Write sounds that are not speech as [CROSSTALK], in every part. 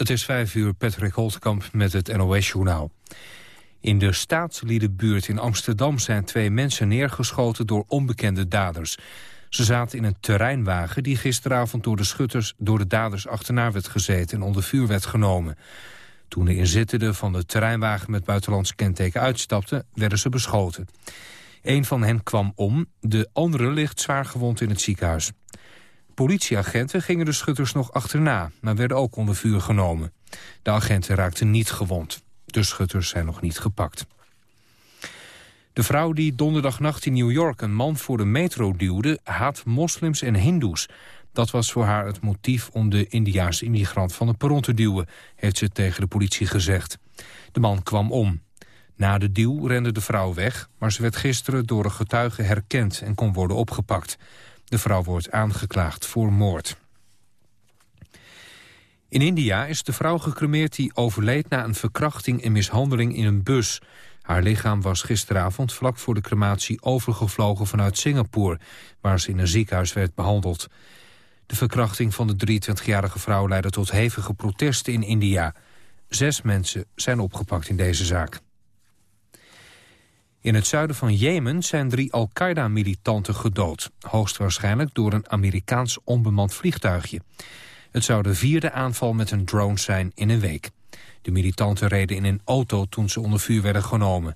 Het is vijf uur, Patrick Holtkamp met het NOS-journaal. In de staatsliedenbuurt in Amsterdam zijn twee mensen neergeschoten door onbekende daders. Ze zaten in een terreinwagen die gisteravond door de schutters door de daders achterna werd gezeten en onder vuur werd genomen. Toen de inzittenden van de terreinwagen met buitenlands kenteken uitstapten, werden ze beschoten. Een van hen kwam om, de andere ligt zwaar gewond in het ziekenhuis. Politieagenten gingen de schutters nog achterna, maar werden ook onder vuur genomen. De agenten raakten niet gewond. De schutters zijn nog niet gepakt. De vrouw die donderdagnacht in New York een man voor de metro duwde... haat moslims en hindoes. Dat was voor haar het motief om de Indiaanse immigrant van het perron te duwen... heeft ze tegen de politie gezegd. De man kwam om. Na de duw rende de vrouw weg, maar ze werd gisteren door een getuige herkend... en kon worden opgepakt. De vrouw wordt aangeklaagd voor moord. In India is de vrouw gecremeerd die overleed na een verkrachting en mishandeling in een bus. Haar lichaam was gisteravond vlak voor de crematie overgevlogen vanuit Singapore, waar ze in een ziekenhuis werd behandeld. De verkrachting van de 23-jarige vrouw leidde tot hevige protesten in India. Zes mensen zijn opgepakt in deze zaak. In het zuiden van Jemen zijn drie Al-Qaeda-militanten gedood. Hoogstwaarschijnlijk door een Amerikaans onbemand vliegtuigje. Het zou de vierde aanval met een drone zijn in een week. De militanten reden in een auto toen ze onder vuur werden genomen.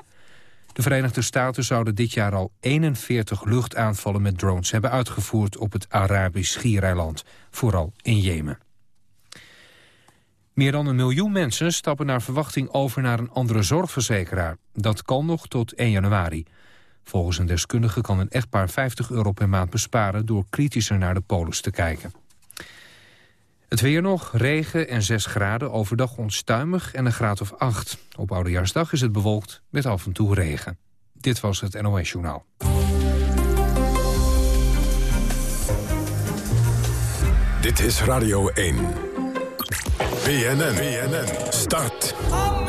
De Verenigde Staten zouden dit jaar al 41 luchtaanvallen met drones hebben uitgevoerd op het Arabisch Schiereiland, vooral in Jemen. Meer dan een miljoen mensen stappen naar verwachting over naar een andere zorgverzekeraar. Dat kan nog tot 1 januari. Volgens een deskundige kan een echtpaar 50 euro per maand besparen... door kritischer naar de polis te kijken. Het weer nog, regen en 6 graden, overdag onstuimig en een graad of 8. Op Oudejaarsdag is het bewolkt met af en toe regen. Dit was het NOS Journaal. Dit is Radio 1. BNN, BNN, start.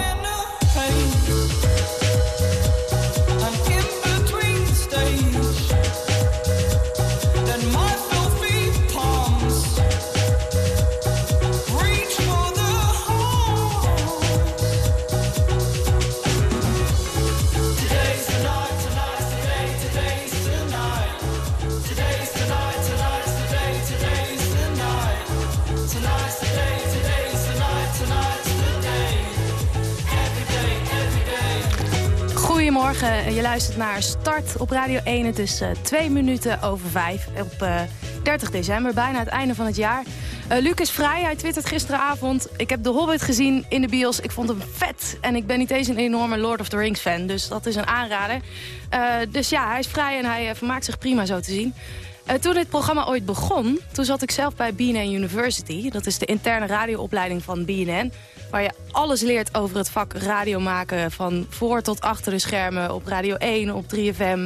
Je luistert naar Start op Radio 1. Het is uh, twee minuten over vijf op uh, eh, 30 december, bijna het einde van het jaar. Uh, Luc is vrij, hij twittert gisteravond. Ik heb The Hobbit gezien in de bios, ik vond hem vet. En ik ben niet eens een enorme Lord of the Rings fan, dus dat is een aanrader. dus ja, hij is vrij en hij vermaakt zich prima zo te zien. Toen dit programma ooit begon, toen zat ik zelf bij BNN University. Dat is de interne radioopleiding van BNN waar je alles leert over het vak radio maken... van voor tot achter de schermen op Radio 1, op 3FM.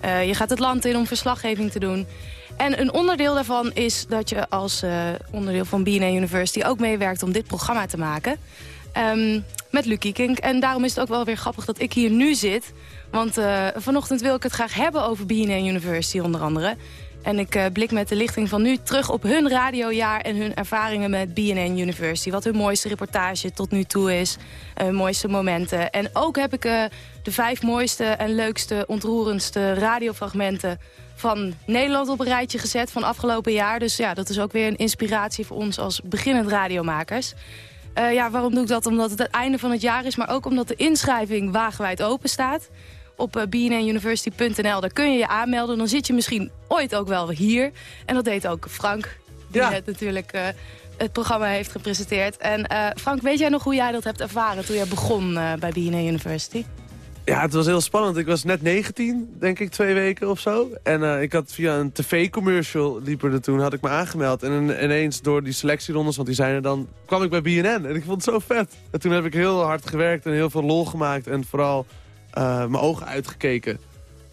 Eh, je gaat het land in om verslaggeving te doen. En een onderdeel daarvan is dat je als uh, onderdeel van BNN University... ook meewerkt om dit programma te maken. Um, met Lucky Kink. En daarom is het ook wel weer grappig dat ik hier nu zit. Want vanochtend wil ik het graag hebben over BNN University onder andere. En ik uh, blik met de lichting van nu terug op hun radiojaar... en hun ervaringen met BNN University. Wat hun mooiste reportage tot nu toe is. Uh, mooiste momenten. En ook heb ik uh, de vijf mooiste en leukste, ontroerendste radiofragmenten... van Nederland op een rijtje gezet van afgelopen jaar. Dus ja, dat is ook weer een inspiratie voor ons als beginnend radiomakers. ja, waarom doe ik dat? Omdat het het einde van het jaar is... maar ook omdat de inschrijving wagenwijd open staat op eh, bnnuniversity.nl. Daar kun je je aanmelden. Dan zit je misschien ooit ook wel hier. En dat deed ook Frank, die ja. net natuurlijk uh, het programma heeft gepresenteerd. En uh, Frank, weet jij nog hoe jij dat hebt ervaren toen jij begon bij BNN University? Ja, het was heel spannend. Ik was net 19, denk ik, twee weken of zo. En uh, ik had via een tv-commercial, liep er toen, had ik me aangemeld. En ineens door die selectierondes, want die zijn er dan, kwam ik bij BNN. En ik vond het zo vet. En toen heb ik heel hard gewerkt en heel veel lol gemaakt. En vooral mijn ogen uitgekeken.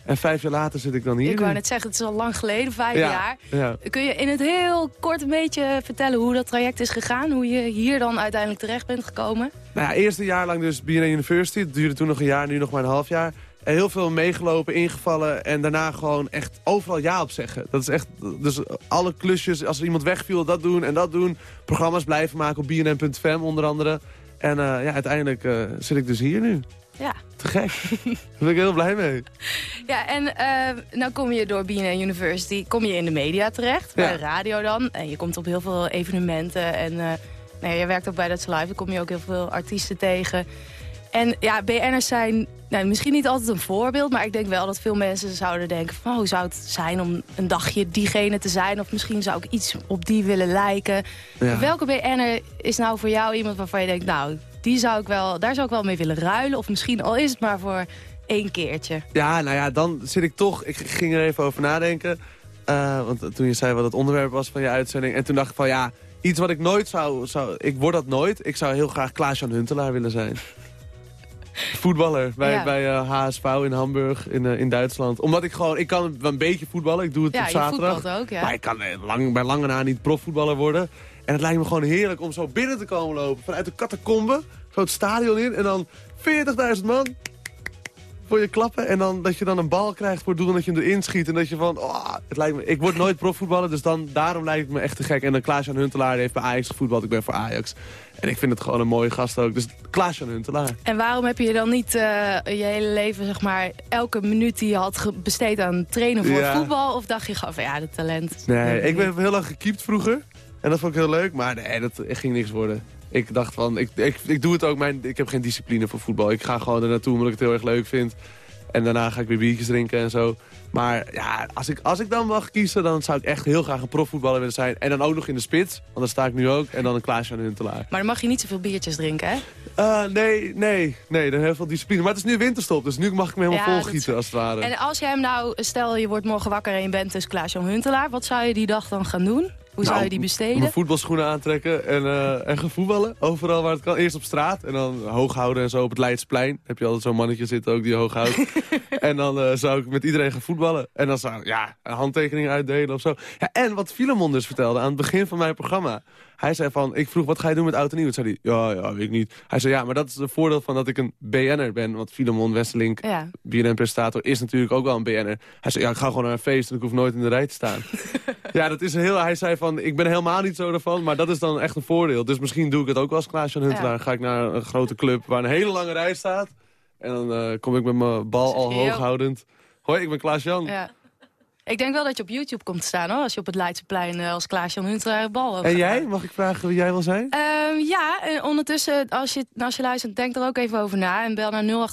En vijf jaar later zit ik dan hier. Ik wou net zeggen, het is al lang geleden, vijf jaar. Ja. Kun je in het heel kort een beetje vertellen hoe dat traject is gegaan? Hoe je hier dan uiteindelijk terecht bent gekomen? Nou ja, eerst een jaar lang dus BNN University. Het duurde toen nog een jaar, nu nog maar een half jaar. heel veel meegelopen, ingevallen en daarna gewoon echt overal ja op zeggen. Dat is echt, dus alle klusjes, als er iemand wegviel, dat doen en dat doen. Programma's blijven maken op bnn.fm onder andere. En uh, ja, uiteindelijk uh, zit ik dus hier nu. Ja. Te gek. Daar ben ik heel blij mee. Ja, en uh, nou kom je door BNN University kom je in de media terecht. Bij de radio dan. En je komt op heel veel evenementen. En uh, nou, je werkt ook bij dat Live. Dan kom je ook heel veel artiesten tegen. En ja, BN'ers zijn nou, misschien niet altijd een voorbeeld... maar ik denk wel dat veel mensen zouden denken... Van, oh, hoe zou het zijn om een dagje diegene te zijn... of misschien zou ik iets op die willen lijken. Ja. Welke BN'er is nou voor jou iemand waarvan je denkt... nou, die zou ik wel, daar zou ik wel mee willen ruilen... of misschien al is het maar voor één keertje. Ja, nou ja, dan zit ik toch... Ik ging er even over nadenken... Uh, want toen je zei wat het onderwerp was van je uitzending... en toen dacht ik van ja, iets wat ik nooit zou... zou ik word dat nooit. Ik zou heel graag Klaas-Jan Huntelaar willen zijn. [LAUGHS] Voetballer bij, bij uh, eh, HSV in Hamburg in, uh, in Duitsland. Omdat ik gewoon, ik kan een beetje voetballen. Ik doe het ja, op zaterdag. Ook, ja. Maar ik kan lang, bij lange na niet profvoetballer worden. En het lijkt me gewoon heerlijk om zo binnen te komen lopen. Vanuit de catacombe, zo het stadion in. En dan 40.000 man voor je klappen. En dan dat je dan een bal krijgt voor het doel en dat je hem erin schiet. En dat je van, oh, het lijkt me, ik word nooit profvoetballer. Dus dan, daarom lijkt het me echt te gek. En dan Klaas-Jan Huntelaar heeft bij Ajax gevoetbald. Ik ben voor Ajax. En ik vind het gewoon een mooie gast ook. Dus Klaas-Jan Huntelaar. En waarom heb je dan niet uh, je hele leven, zeg maar, elke minuut die je had besteed aan trainen voor voetbal? Of dacht je gewoon van, ja, de talent. Nee, ik ben heel lang gekiept vroeger. En dat vond ik heel leuk. Maar nee, dat ging niks worden. Ik dacht van, ik, ik, ik doe het ook, mijn, ik heb geen discipline voor voetbal. Ik ga gewoon er naartoe omdat ik het heel erg leuk vind. En daarna ga ik weer biertjes drinken en zo. Maar ja, als ik, als ik dan mag kiezen, dan zou ik echt heel graag een profvoetballer willen zijn. En dan ook nog in de spits, want daar sta ik nu ook. En dan een Klaasje aan de Huntelaar. Maar dan mag je niet zoveel biertjes drinken, hè? Uh, nee, nee, nee, dan heel veel discipline. Maar het is nu winterstop, dus nu mag ik me helemaal ja, volgieten als het ware. En als jij hem nou, stel je wordt morgen wakker en je bent dus Klaas-Jan Huntelaar. Wat zou je die dag dan gaan doen? Hoe zou je die besteden? Voetbalschoenen aantrekken en, uh, en gaan voetballen. Overal waar het kan. Eerst op straat en dan hoog houden en zo op het Leidsplein. Heb je altijd zo'n mannetje zitten ook die hoog houdt. [LAUGHS] en dan uh, zou ik met iedereen gaan voetballen. En dan zou ik ja, handtekeningen uitdelen of zo. Ja, en wat Filemon dus vertelde aan het begin van mijn programma. Hij zei van, ik vroeg, wat ga je doen met oud en nieuw? Toen zei hij, ja, ja, weet ik niet. Hij zei, ja, maar dat is het voordeel van dat ik een BN'er ben. Want Filemon Wesselink, ja. BNN-presentator, is natuurlijk ook wel een BN'er. Hij zei, ja, ik ga gewoon naar een feest en ik hoef nooit in de rij te staan. [LAUGHS] ja, dat is heel, hij zei van, ik ben helemaal niet zo ervan, maar dat is dan echt een voordeel. Dus misschien doe ik het ook wel als Klaas-Jan Huntelaar. Ga ik naar een grote club waar een hele lange rij staat. En dan uh, kom ik met mijn bal al hooghoudend. Hoi, ik ben Klaas-Jan. Ja. Ik denk wel dat je op YouTube komt staan hoor. Als je op het Leidseplein uh, als Klaas-Jan Huntelaar bal En jij? Mag ik vragen wie jij wil zijn? Um, ja, en ondertussen als je, als je luistert, denk er ook even over na. En bel naar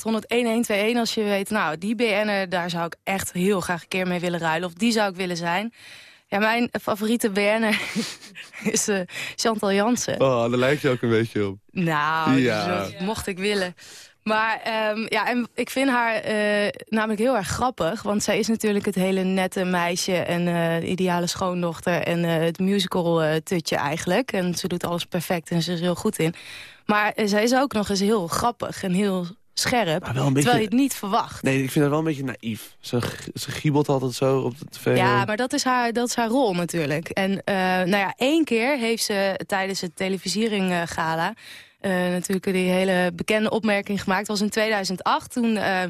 0800-1121 als je weet, nou die BN'er, daar zou ik echt heel graag een keer mee willen ruilen. Of die zou ik willen zijn. Ja, mijn favoriete BN'er [LAUGHS] is uh, Chantal Jansen. Oh, daar lijkt je ook een beetje op. Nou, ja. Dus, mocht ik willen. Maar um, ja, en ik vind haar uh, namelijk heel erg grappig. Want zij is natuurlijk het hele nette meisje en uh, ideale schoondochter... en uh, het musical-tutje eigenlijk. En ze doet alles perfect en ze is heel goed in. Maar zij is ook nog eens heel grappig en heel scherp. Beetje... Terwijl je het niet verwacht. Nee, ik vind haar wel een beetje naïef. Ze, ze giebelt altijd zo op de tv. Ja, maar dat is haar, dat is haar rol natuurlijk. En nou ja, één keer heeft ze tijdens het televisiering uh, natuurlijk die hele bekende opmerking gemaakt. was in 2008. Toen uh,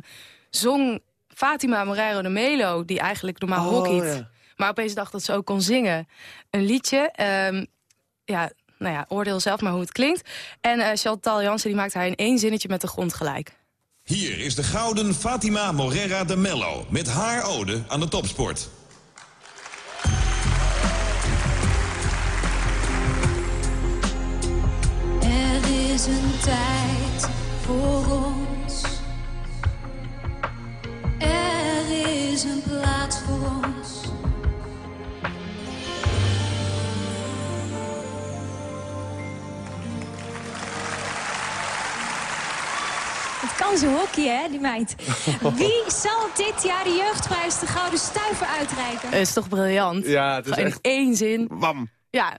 zong Fatima Moreiro de Melo, die eigenlijk normaal oh, hockeyt. Maar opeens dacht dat ze ook kon zingen. Een liedje. Um, ja, nou ja, oordeel zelf maar hoe het klinkt. En uh, Chantal Jansen die maakt haar in één zinnetje met de grond gelijk. Hier is de gouden Fatima Morera de Mello met haar ode aan de topsport. Is een tijd voor ons. Er is een plaats voor ons. Het kan ze hockey, hè, die meid. Wie zal dit jaar de jeugdprijs de Gouden Stuiver uitreiken? Het is toch briljant? Ja, het is In echt... één zin. Wam. Ja,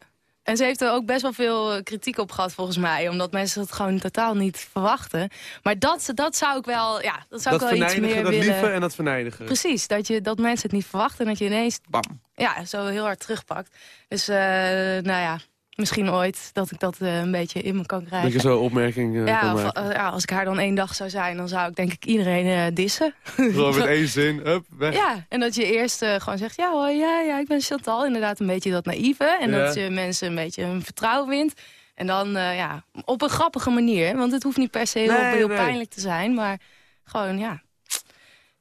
en ze heeft er ook best wel veel eh, kritiek op gehad volgens mij. Omdat mensen het gewoon totaal niet verwachten. Maar dat, dat zou ik wel, ja, dat zou dat ik wel iets meer dat willen. lieve en dat verneindigen. Precies, dat, je, dat mensen het niet verwachten en dat je ineens... Bam. Ja, zo heel hard terugpakt. Dus, uh, nou ja, misschien ooit dat ik dat eh, een beetje in me kan Dat krijgen. je zo'n opmerking eh, ja, kan of, maken. eh, ja, als ik haar dan één dag zou zijn, dan zou ik denk ik iedereen eh, dissen. Gewoon [LAUGHS] met één zin, hup, weg. Ja, en dat je eerst eh, gewoon zegt, ja hoor, ja, ja, ik ben Chantal. Inderdaad een beetje dat naïeve. En Ja. dat je mensen een beetje hun vertrouwen wint. En dan, eh, ja, op een grappige manier. Want het hoeft niet per se heel, Nee, heel nee. pijnlijk te zijn. Maar gewoon, ja.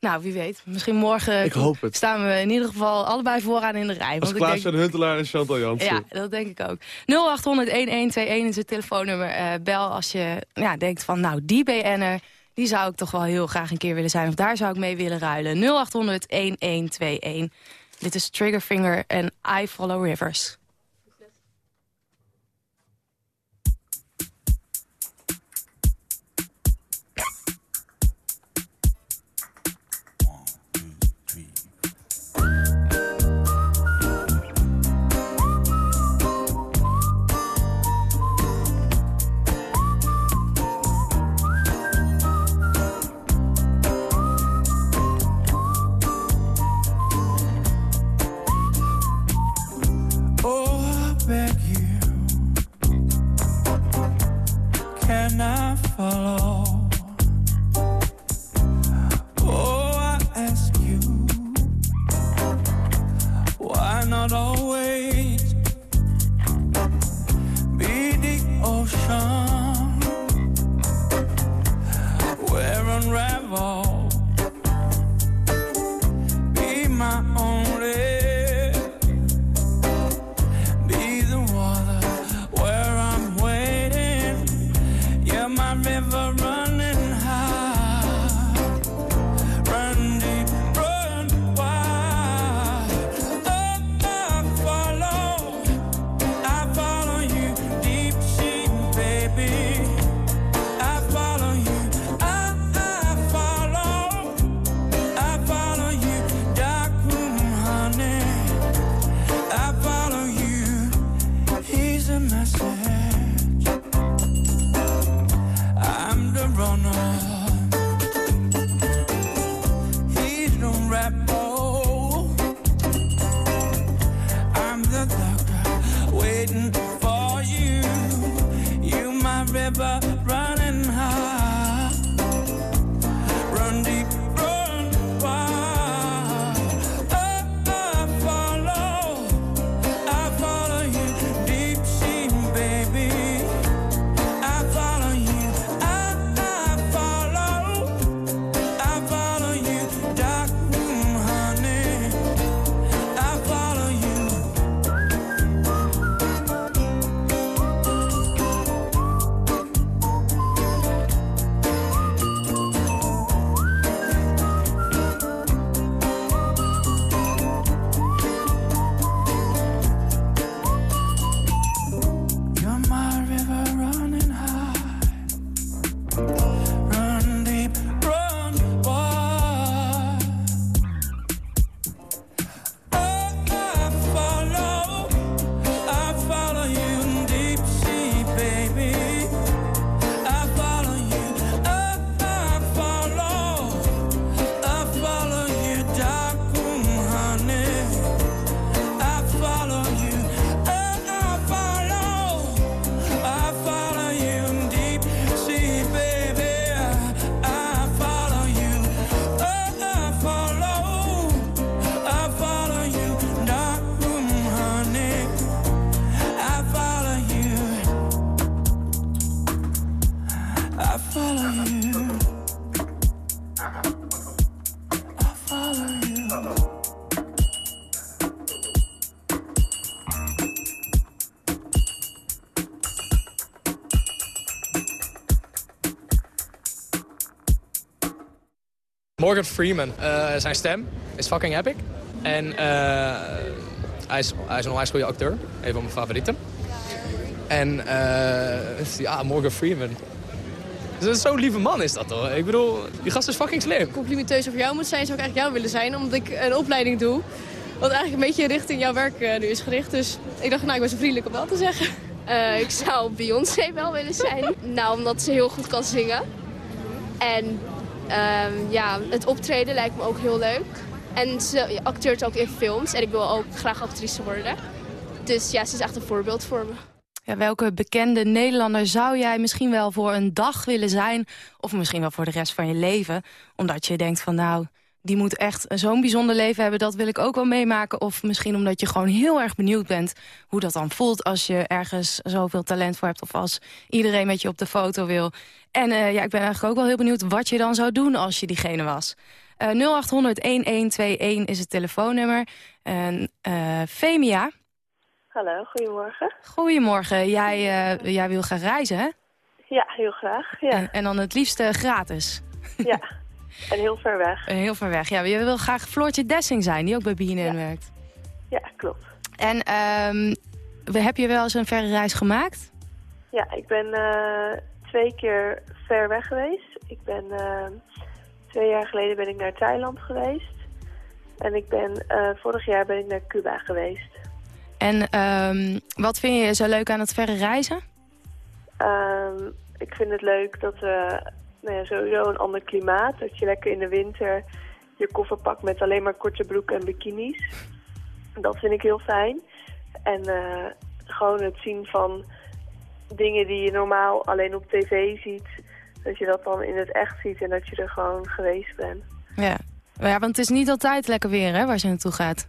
Nou, wie weet. Misschien morgen Ik hoop het. staan we in ieder geval allebei vooraan in de rij. Als Want ik Klaas denk, en Huntelaar en Chantal Jansen. ja, dat denk ik ook. 0800-1121 is het telefoonnummer. Eh, bel als je ja, denkt van, nou, die BN'er... die zou ik toch wel heel graag een keer willen zijn. Of daar zou ik mee willen ruilen. 0800-1121. Dit is Triggerfinger en I Follow Rivers. Morgan Freeman, eh, zijn stem is fucking epic. En eh, hij, is, hij is een onwijs goede acteur. Een van mijn favorieten. En eh, ja, Morgan Freeman. Dat is Zo'n lieve man is dat hoor. Ik bedoel, die gast is fucking slim. complimenteus over jou moet zijn, zou ik eigenlijk jou willen zijn. Omdat ik een opleiding doe. Wat eigenlijk een beetje richting jouw werk nu is gericht. Dus ik dacht, nou, ik ben zo vriendelijk om wel te zeggen. Eh, ik zou Beyoncé wel willen zijn. nou, omdat ze heel goed kan zingen. En ehm, ja, het optreden lijkt me ook heel leuk. En ze acteert ook in films. En ik wil ook graag actrice worden. Dus ja, ze is echt een voorbeeld voor me. Ja, welke bekende Nederlander zou jij misschien wel voor een dag willen zijn... of misschien wel voor de rest van je leven? Omdat je denkt van nou, die moet echt zo'n bijzonder leven hebben... dat wil ik ook wel meemaken. Of misschien omdat je gewoon heel erg benieuwd bent... hoe dat dan voelt als je ergens zoveel talent voor hebt... of als iedereen met je op de foto wil. En eh, ja, ik ben eigenlijk ook wel heel benieuwd wat je dan zou doen als je diegene was. Eh 0800-1121 is het telefoonnummer. En eh, Femia, Hallo, goedemorgen. goedemorgen. Jij, jij wil gaan reizen, hè? Ja, heel graag. Ja, En, en dan het liefst gratis. ja. [LAUGHS] en heel ver weg. Heel ver weg. Ja, je wil graag Floortje Dessing zijn, die ook bij BNN werkt. Ja, klopt. En ehm, heb je wel eens een verre reis gemaakt? Ja, ik ben eh, twee keer ver weg geweest. Ik ben eh, twee jaar geleden ben ik naar Thailand geweest. En ik ben eh, vorig jaar ben ik naar Cuba geweest. En ehm, wat vind je zo leuk aan het verre reizen? Ehm, ik vind het leuk dat we nou sowieso een ander klimaat. Dat je lekker in de winter je koffer pakt met alleen maar korte broeken en bikinis. Dat vind ik heel fijn. En eh, gewoon het zien van dingen die je normaal alleen op tv ziet. Dat je dat dan in het echt ziet en dat je er gewoon geweest bent. Ja. Ja, want het is niet altijd lekker weer hè, waar je naartoe gaat.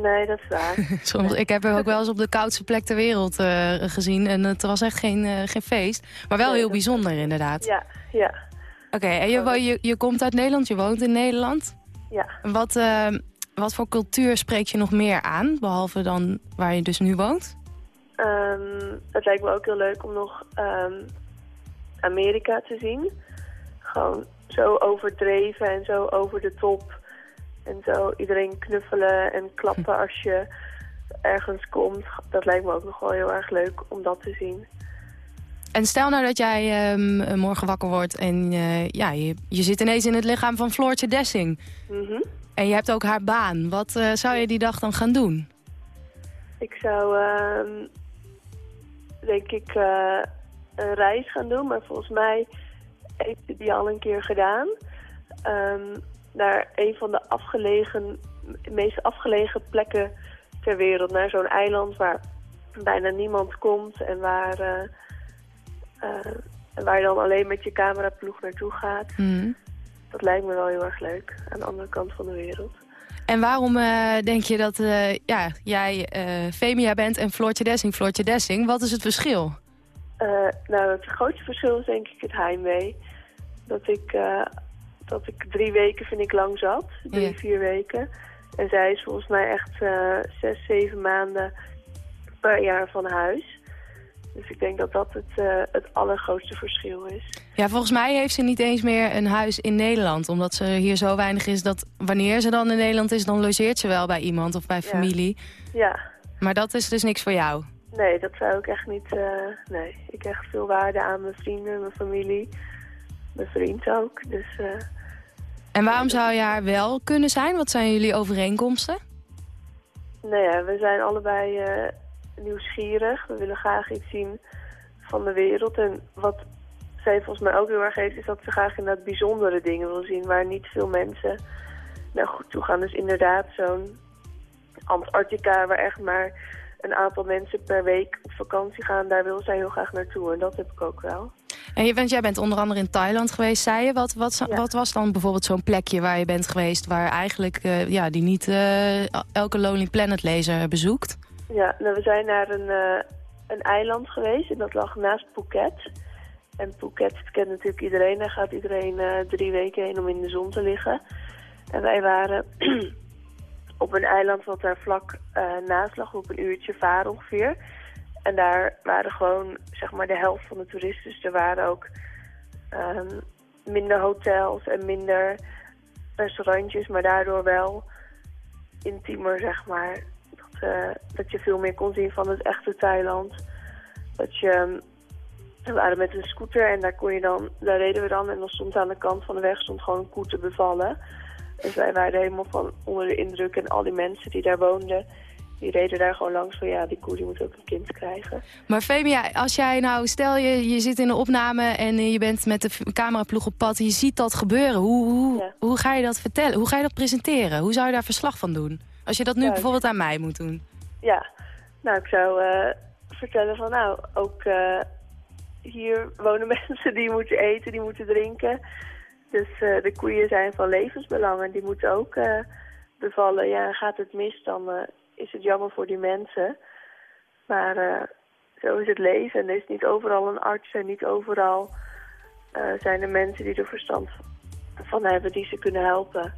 Nee, dat is waar. [LAUGHS] Soms, ik heb er ook wel eens op de koudste plek ter wereld eh, gezien. En het was echt geen, eh, geen feest. Maar wel Nee, heel bijzonder inderdaad. ja, ja, Oké, en je, je, je komt uit Nederland, je woont in Nederland. ja. Wat, eh, wat voor cultuur spreek je nog meer aan? Behalve dan waar je dus nu woont? Ehm, het lijkt me ook heel leuk om nog ehm, Amerika te zien. Gewoon zo overdreven en zo over de top. En zo iedereen knuffelen en klappen als je ergens komt. Dat lijkt me ook nog wel heel erg leuk om dat te zien. En stel nou dat jij ehm, morgen wakker wordt en eh, ja, je, je zit ineens in het lichaam van Floortje Dessing. Mhm. En je hebt ook haar baan. Wat eh, zou je die dag dan gaan doen? Ik zou, ehm, denk ik, eh, een reis gaan doen. Maar volgens mij heeft ze die al een keer gedaan. Ehm, naar een van de afgelegen, meest afgelegen plekken ter wereld. Naar zo'n eiland waar bijna niemand komt. En waar, eh, eh, waar je dan alleen met je cameraploeg naartoe gaat. Mhm. Dat lijkt me wel heel erg leuk. Aan de andere kant van de wereld. En waarom eh, denk je dat ja, jij Femia bent en Floortje Dessing Floortje Dessing? Wat is het verschil? Nou, het grootste verschil is denk ik het heimwee. Dat ik, dat ik drie weken vind ik lang zat. Drie, Ja. vier weken. En zij is volgens mij echt eh, zes, zeven maanden per jaar van huis. Dus ik denk dat dat het, eh, het allergrootste verschil is. Ja, volgens mij heeft ze niet eens meer een huis in Nederland. Omdat ze hier zo weinig is dat wanneer ze dan in Nederland is... dan logeert ze wel bij iemand of bij familie. Ja, Maar dat is dus niks voor jou. nee, dat zou ik echt niet... eh, nee, ik hecht veel waarde aan mijn vrienden, mijn familie. Mijn vriend ook, dus... eh, En waarom zou je haar wel kunnen zijn? Wat zijn jullie overeenkomsten? Nou ja, we zijn allebei eh, nieuwsgierig. We willen graag iets zien van de wereld. En wat zij volgens mij ook heel erg heeft, is dat ze graag inderdaad bijzondere dingen wil zien waar niet veel mensen naar goed toe gaan. Dus inderdaad zo'n Antarctica waar echt maar een aantal mensen per week op vakantie gaan, daar wil zij heel graag naartoe. En dat heb ik ook wel. En je bent, jij bent onder andere in Thailand geweest, zei je. Wat, wat, wat was dan bijvoorbeeld zo'n plekje waar je bent geweest... waar eigenlijk eh, ja, die niet eh, elke Lonely Planet lezer bezoekt? Ja, nou, we zijn naar een, eh, een eiland geweest en dat lag naast Phuket. En Phuket kent natuurlijk iedereen. Daar gaat iedereen drie weken heen om in de zon te liggen. En wij waren [CLEARS THROAT] op een eiland wat daar vlak naast lag, op een uurtje varen ongeveer. En daar waren gewoon zeg maar de helft van de toeristen. Dus er waren ook ehm, minder hotels en minder restaurantjes, maar daardoor wel intiemer, zeg maar. Dat, eh, dat je veel meer kon zien van het echte Thailand. Dat je, ehm, we waren met een scooter en daar kon je dan, daar reden we dan en dan stond aan de kant van de weg stond gewoon een koe te bevallen. Dus wij waren helemaal van onder de indruk en al die mensen die daar woonden, die reden daar gewoon langs van ja, die koe die moet ook een kind krijgen. Maar Femia, als jij nou, stel je, je zit in een opname en eh, je bent met de cameraploeg op pad, je ziet dat gebeuren. Hoe, hoe, hoe ga je dat vertellen? Hoe ga je dat presenteren? Hoe zou je daar verslag van doen? Als je dat nu bijvoorbeeld aan mij moet doen. Ja, nou ik zou eh, vertellen van nou, ook eh, hier wonen [LAUGHS] mensen die moeten eten, die moeten drinken. Dus de koeien zijn van levensbelang en die moeten ook bevallen. Ja, gaat het mis, dan is het jammer voor die mensen. Maar eh, zo is het leven en er is niet overal een arts en niet overal eh, zijn er mensen die er verstand van hebben die ze kunnen helpen.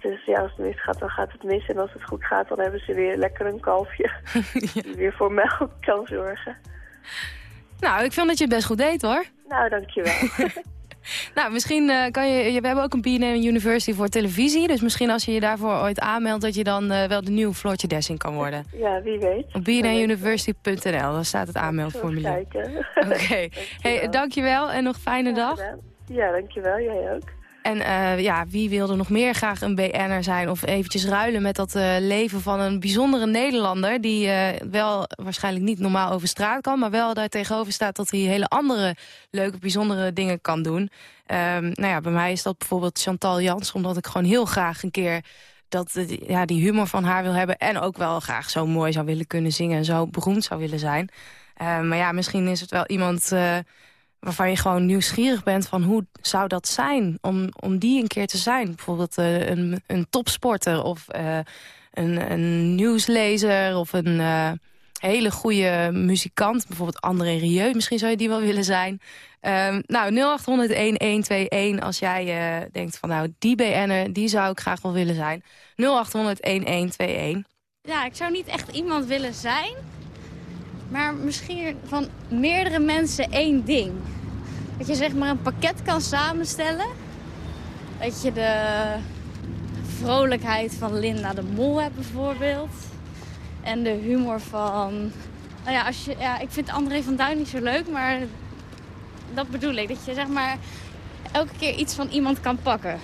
Dus ja, als het misgaat, dan gaat het mis. En als het goed gaat, dan hebben ze weer lekker een kalfje. [LAUGHS] Die weer voor melk kan zorgen. Nou, ik vind dat je het best goed deed, hoor. Nou, dankjewel. [LAUGHS] Nou, misschien eh, kan je. We hebben ook een BNN University voor televisie. Dus misschien als je je daarvoor ooit aanmeldt... dat je dan eh, wel de nieuwe Floortje Dessing kan worden. ja, wie weet. Op bnnuniversity.nl, daar staat het aanmeldformulier. Oké. [LAUGHS] Hey, dankjewel en nog fijne dag. Ja, dankjewel. Jij ook. En eh, ja, wie wilde nog meer graag een BN'er zijn... of eventjes ruilen met dat eh, leven van een bijzondere Nederlander... die eh, wel waarschijnlijk niet normaal over straat kan... maar wel daar tegenover staat dat hij hele andere leuke, bijzondere dingen kan doen. Ehm, nou ja, bij mij is dat bijvoorbeeld Chantal Jans... omdat ik gewoon heel graag een keer dat, ja, die humor van haar wil hebben... en ook wel graag zo mooi zou willen kunnen zingen... en zo beroemd zou willen zijn. Ehm, maar ja, misschien is het wel iemand waarvan je gewoon nieuwsgierig bent van hoe zou dat zijn om, om die een keer te zijn. Bijvoorbeeld uh, een, een topsporter of uh, een, een nieuwslezer of een uh, hele goede muzikant. Bijvoorbeeld André Rieu, misschien zou je die wel willen zijn. Um, nou, 0800-1121 als jij denkt van nou die BN'er, die zou ik graag wel willen zijn. 0800-1121. Ja, ik zou niet echt iemand willen zijn... Maar misschien van meerdere mensen één ding. Dat je zeg maar een pakket kan samenstellen. Dat je de vrolijkheid van Linda de Mol hebt bijvoorbeeld. En de humor van... Nou ja, als je, ja, ik vind André van Duin niet zo leuk, maar dat bedoel ik. Dat je zeg maar elke keer iets van iemand kan pakken.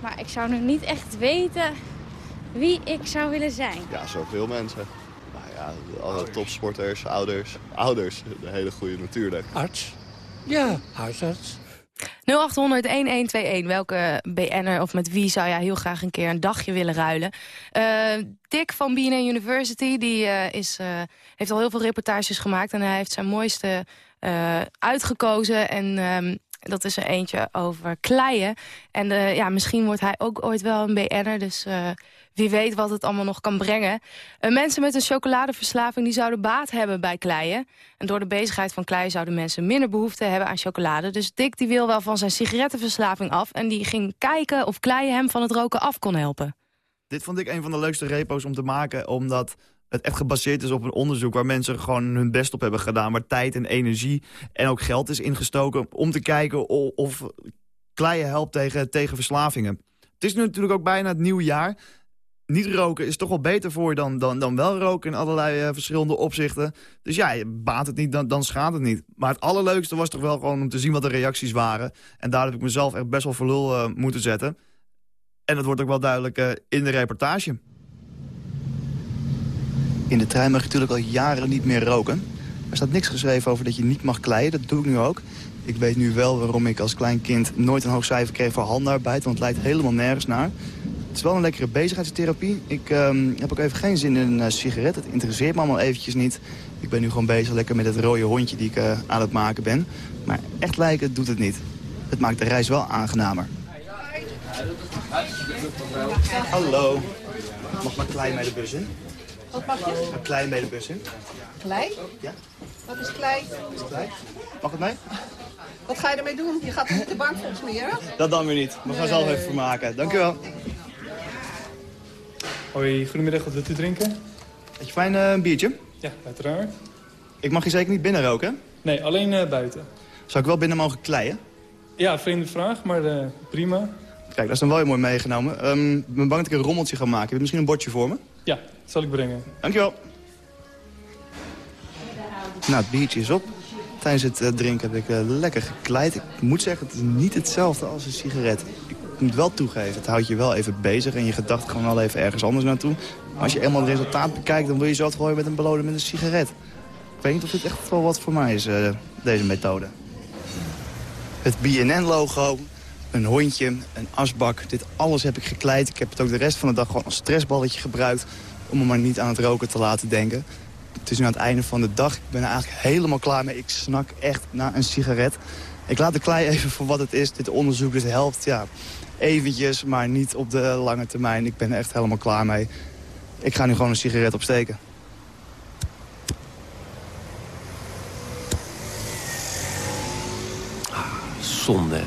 Maar ik zou nu niet echt weten wie ik zou willen zijn. Ja, zoveel mensen. Ja, alle topsporters, ouders. Ouders, de hele goede natuurlijk. Arts? Ja, huisarts. 0800-1121. Welke BN'er of met wie zou jij heel graag een keer een dagje willen ruilen? Uh, Dick van BNN University die, uh, is, uh, heeft al heel veel reportages gemaakt... en hij heeft zijn mooiste uitgekozen. En um, dat is er eentje over kleien. En ja, misschien wordt hij ook ooit wel een BN'er, dus wie weet wat het allemaal nog kan brengen. Uh, mensen met een chocoladeverslaving die zouden baat hebben bij kleien. En door de bezigheid van kleien zouden mensen minder behoefte hebben aan chocolade. Dus Dick die wil wel van zijn sigarettenverslaving af. En die ging kijken of kleien hem van het roken af kon helpen. Dit vond ik een van de leukste repo's om te maken. Omdat het echt gebaseerd is op een onderzoek waar mensen gewoon hun best op hebben gedaan. Waar tijd en energie en ook geld is ingestoken om te kijken of kleien helpt tegen, tegen verslavingen. Het is nu natuurlijk ook bijna het nieuwe jaar niet roken is toch wel beter voor je dan, dan, dan wel roken in allerlei uh, verschillende opzichten. Dus ja, baat het niet, dan, dan schaadt het niet. Maar het allerleukste was toch wel gewoon om te zien wat de reacties waren. En daar heb ik mezelf echt best wel voor lul uh, moeten zetten. En dat wordt ook wel duidelijk uh, in de reportage. In de trein mag je natuurlijk al jaren niet meer roken. Er staat niks geschreven over dat je niet mag kleien. Dat doe ik nu ook. Ik weet nu wel waarom ik als klein kind nooit een hoog cijfer kreeg voor handarbeid. Want het leidt helemaal nergens naar. Het is wel een lekkere bezigheidstherapie. Ik um, heb ook even geen zin in een uh, sigaret. Het interesseert me allemaal eventjes niet. Ik ben nu gewoon bezig lekker met het rode hondje die ik uh, aan het maken ben. Maar echt lijken doet het niet. Het maakt de reis wel aangenamer. Hallo. Mag maar klei mee de bus in? Wat mag je? Een klei mee de bus in. Klei? Ja. Wat is klei? Is het klei? Mag het mee? Wat ga je ermee doen? Je gaat niet de bank volgens mij, hè? Dat dan weer niet. We gaan nee. zelf even vermaken. Dank u wel. Hoi, goedemiddag. Wat wilt u drinken? Heb je fijn uh, een biertje? Ja, uiteraard. Ik mag je zeker niet binnen roken? Nee, alleen uh, buiten. Zou ik wel binnen mogen kleien? Ja, vreemde vraag, maar uh, prima. Kijk, dat is dan wel heel mooi meegenomen. Um, ik ben bang dat ik een rommeltje ga maken. Heb je misschien een bordje voor me? Ja, dat zal ik brengen. Dankjewel. Nou, het biertje is op. Tijdens het uh, drinken heb ik uh, lekker gekleid. Ik moet zeggen, het is niet hetzelfde als een sigaret. Ik moet wel toegeven, het houdt je wel even bezig... en je gedacht gewoon wel even ergens anders naartoe. Maar als je eenmaal het resultaat bekijkt, dan wil je zo het gooien met een belonen met een sigaret. Ik weet niet of dit echt wel wat voor mij is, uh, deze methode. Het BNN-logo, een hondje, een asbak, dit alles heb ik gekleid. Ik heb het ook de rest van de dag gewoon als stressballetje gebruikt... om me maar niet aan het roken te laten denken. Het is nu aan het einde van de dag. Ik ben er eigenlijk helemaal klaar mee. Ik snak echt naar een sigaret. Ik laat de klei even voor wat het is. Dit onderzoek, dit helpt, ja, eventjes, maar niet op de lange termijn. Ik ben er echt helemaal klaar mee. Ik ga nu gewoon een sigaret opsteken. Zonde.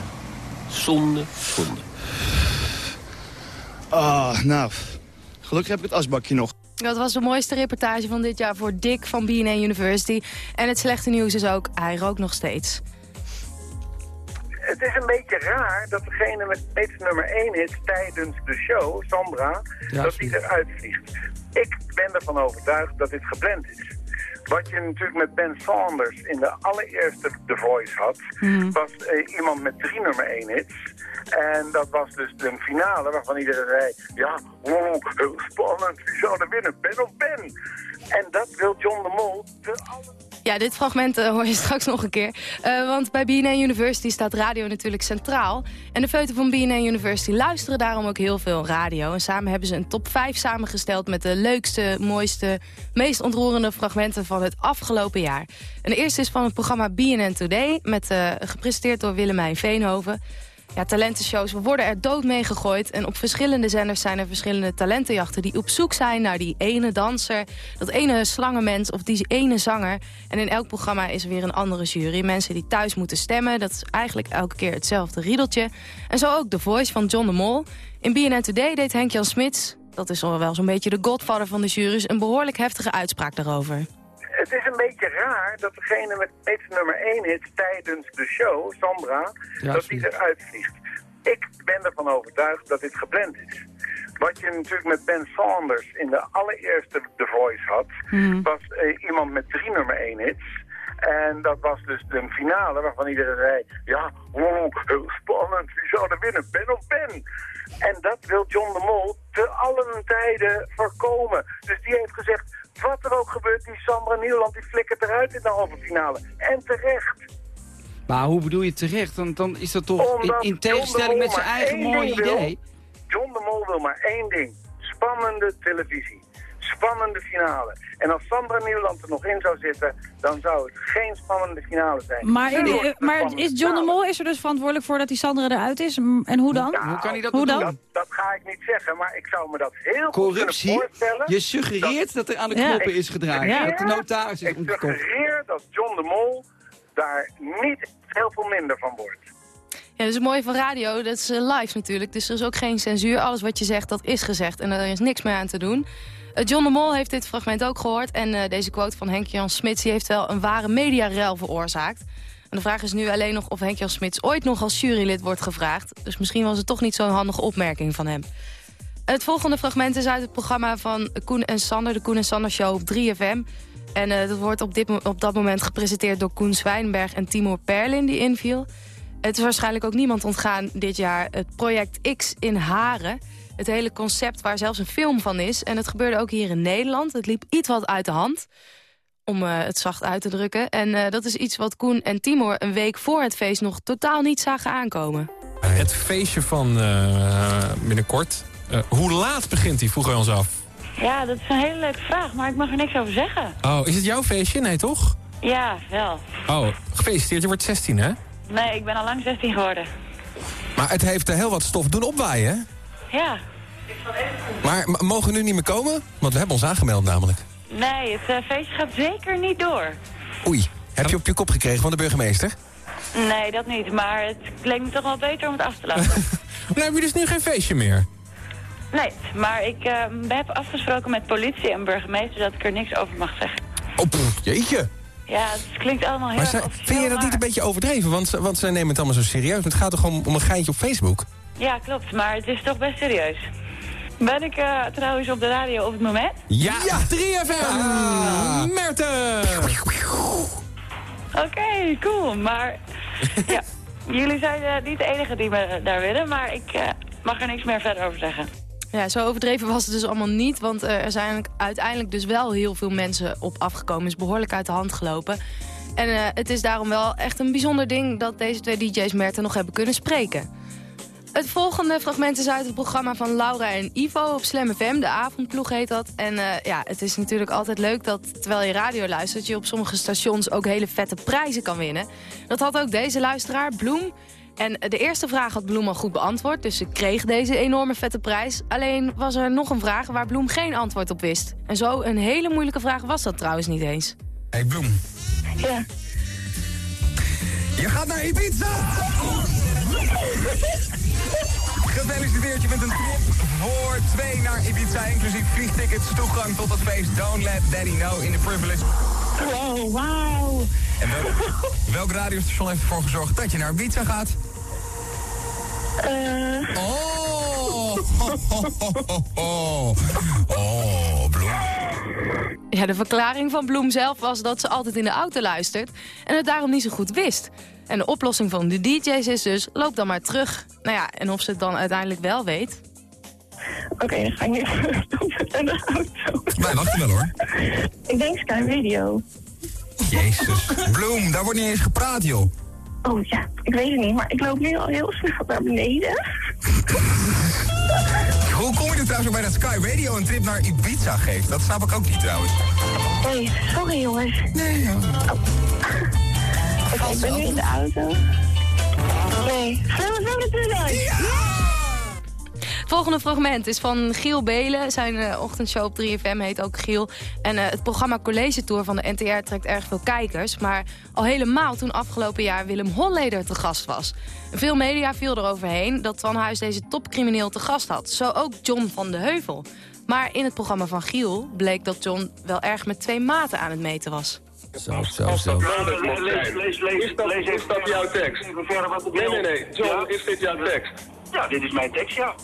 Zonde, zonde. Ah, nou, gelukkig heb ik het asbakje nog. Dat was de mooiste reportage van dit jaar voor Dick van BNA University. En het slechte nieuws is ook, hij rookt nog steeds. Het is een beetje raar dat degene met steeds nummer 1 hit tijdens de show, Sandra, Ja, dat die eruit vliegt. Ik ben ervan overtuigd dat dit gepland is. Wat je natuurlijk met Ben Saunders in de allereerste The Voice had, was eh, iemand met drie nummer 1 hits. En dat was dus de finale waarvan iedereen zei, ja, wow, heel spannend, wie zou er winnen, Ben of Ben? En dat wil John de Mol te Ja, dit fragment eh, hoor je straks nog een keer. Eh, want bij BNA University staat radio natuurlijk centraal. En de feuten van BNA University luisteren daarom ook heel veel radio. En samen hebben ze een top 5 samengesteld... met de leukste, mooiste, meest ontroerende fragmenten van het afgelopen jaar. En de eerste is van het programma BNN Today... Met, eh, gepresenteerd door Willemijn Veenhoven. Ja, talentenshows, worden er dood mee gegooid. En op verschillende zenders zijn er verschillende talentenjachten... die op zoek zijn naar die ene danser, dat ene slangenmens of die ene zanger. En in elk programma is er weer een andere jury. Mensen die thuis moeten stemmen, dat is eigenlijk elke keer hetzelfde riedeltje. En zo ook The Voice van John de Mol. In BNN Today deed Henk-Jan Smits, dat is al wel zo'n beetje de godfather van de jury's... een behoorlijk heftige uitspraak daarover. Het is een beetje raar dat degene met steeds nummer 1 hit tijdens de show, Sandra, Ja, dat die eruit vliegt. Ik ben ervan overtuigd dat dit gepland is. Wat je natuurlijk met Ben Saunders in de allereerste The Voice had, was eh, iemand met drie nummer 1 hits. En dat was dus de finale waarvan iedereen zei, ja, wow, heel spannend, wie zou er winnen, Ben of Ben? En dat wil John de Mol te allen tijden voorkomen. Dus die heeft gezegd, wat er ook gebeurt, die Sandra Nieuwland die flikkert eruit in de halve finale. En terecht. Maar hoe bedoel je terecht? Dan, dan is dat toch in, tegenstelling met zijn eigen mooie wil. idee. John de Mol wil maar één ding. Spannende televisie. Spannende finale. En als Sandra Nieuwland er nog in zou zitten, dan zou het geen spannende finale zijn. Maar, in- een maar is John de. Mol is er dus verantwoordelijk voor dat die Sandra eruit is? En hoe dan? Nou, Hoe dan? Dat, dat ga ik niet zeggen, maar ik zou me dat heel goed Corruptie? kunnen voorstellen. Je suggereert dat er aan de knoppen is gedraaid. Dat de notaris is Ik suggereer dat John de Mol daar niet heel veel minder van wordt. Ja, dat is het mooie van radio. Dat is eh, live natuurlijk. Dus er is ook geen censuur. Alles wat je zegt, dat is gezegd. En er is niks meer aan te doen. Eh, John de Mol heeft dit fragment ook gehoord. En eh, deze quote van Henk-Jan Smits... die heeft wel een ware mediarel veroorzaakt. En de vraag is nu alleen nog of Henk-Jan Smits... ooit nog als jurylid wordt gevraagd. Dus misschien was het toch niet zo'n handige opmerking van hem. Het volgende fragment is uit het programma van Koen en Sander... de Koen en Sander Show op 3FM. En eh, dat wordt op, dit, op dat moment gepresenteerd door Koen Zwijnberg en Timur Perlin die inviel. Het is waarschijnlijk ook niemand ontgaan dit jaar het project X in Haren. Het hele concept waar zelfs een film van is. En het gebeurde ook hier in Nederland. Het liep iets wat uit de hand, om eh, het zacht uit te drukken. En eh, dat is iets wat Koen en Timur een week voor het feest nog totaal niet zagen aankomen. Het feestje van eh, binnenkort. Eh, hoe laat begint die, vroegen wij ons af. Ja, dat is een hele leuke vraag, maar ik mag er niks over zeggen. Oh, is het jouw feestje? Nee, toch? Ja, wel. Oh, gefeliciteerd, je wordt 16, hè? Nee, ik ben al lang 16 geworden. Maar het heeft er heel wat stof doen opwaaien, hè? Ja. Maar mogen we nu niet meer komen? Want we hebben ons aangemeld namelijk. Nee, het eh, feestje gaat zeker niet door. Oei, heb je op je kop gekregen van de burgemeester? Nee, dat niet. Maar het leek me toch wel beter om het af te laten. [LAUGHS] Dan heb je dus nu geen feestje meer. nee, maar ik eh, heb afgesproken met politie en burgemeester dat ik er niks over mag zeggen. Oh, pff, jeetje. Ja, het klinkt allemaal heel Maar erg vind je dat niet een beetje overdreven? Want, ze- want zij nemen het allemaal zo serieus. Het gaat toch om, om een geintje op Facebook? Ja, klopt. Maar het is toch best serieus. Ben ik eh, trouwens op de radio op het moment? Ja, 3FM! Merten! Oké, cool. Maar [LAUGHS] ja, jullie zijn eh, niet de enige die me daar willen, maar ik eh, mag er niks meer verder over zeggen. Ja, zo overdreven was het dus allemaal niet. Want er zijn uiteindelijk dus wel heel veel mensen op afgekomen. is behoorlijk uit de hand gelopen. En eh, het is daarom wel echt een bijzonder ding... dat deze twee DJ's Merten nog hebben kunnen spreken. Het volgende fragment is uit het programma van Laura en Ivo op Slam FM. De avondploeg heet dat. En eh, ja, het is natuurlijk altijd leuk dat terwijl je radio luistert... je op sommige stations ook hele vette prijzen kan winnen. Dat had ook deze luisteraar, Bloem. En de eerste vraag had Bloem al goed beantwoord, dus ze kreeg deze enorme vette prijs. Alleen was er nog een vraag waar Bloem geen antwoord op wist. En zo een hele moeilijke vraag was dat trouwens niet eens. Hey Bloem. Ja. Je gaat naar Ibiza! [LAUGHS] Gefeliciteerd, je bent een trip voor twee naar Ibiza, inclusief vliegtickets, toegang tot het feest Don't Let Daddy Know in the Privilege. Wow, wauw. En welk, welk radiostation heeft ervoor gezorgd dat je naar Ibiza gaat? Eh, Oh, oh, oh, oh, oh. Oh, Bloem. Ja, de verklaring van Bloem zelf was dat ze altijd in de auto luistert... en het daarom niet zo goed wist. En de oplossing van de DJ's is dus, loop dan maar terug. Nou ja, en of ze het dan uiteindelijk wel weet... Oké, dan ga ik nu even stoppen in de auto. Wij wachten wel hoor. Ik denk Sky Radio. Jezus. Bloem, daar wordt niet eens gepraat, joh. Oh ja, ik weet het niet, maar ik loop nu al heel snel naar beneden. [LAUGHS] Hoe kom je er trouwens ook bij dat Sky Radio een trip naar Ibiza geeft? Dat snap ik ook niet trouwens. Hey, sorry jongens. Nee, joh. Oké, ik ben nu in de auto. Nee, zullen we zo? Het volgende fragment is van Giel Belen. Zijn eh, ochtendshow op 3FM heet ook Giel. En eh, het programma College Tour van de NTR trekt erg veel kijkers. Maar al helemaal toen afgelopen jaar Willem Holleder te gast was. Veel media viel eroverheen dat Van Huis deze topcrimineel te gast had. Zo ook John van de Heuvel. Maar in het programma van Giel bleek dat John wel erg met twee maten aan het meten was. Zo, zo, zo. Lees, lees, lees, is dat, is dat jouw tekst? Nee, nee, nee. John, is dit jouw tekst? Ja, dit is mijn tekst, ja.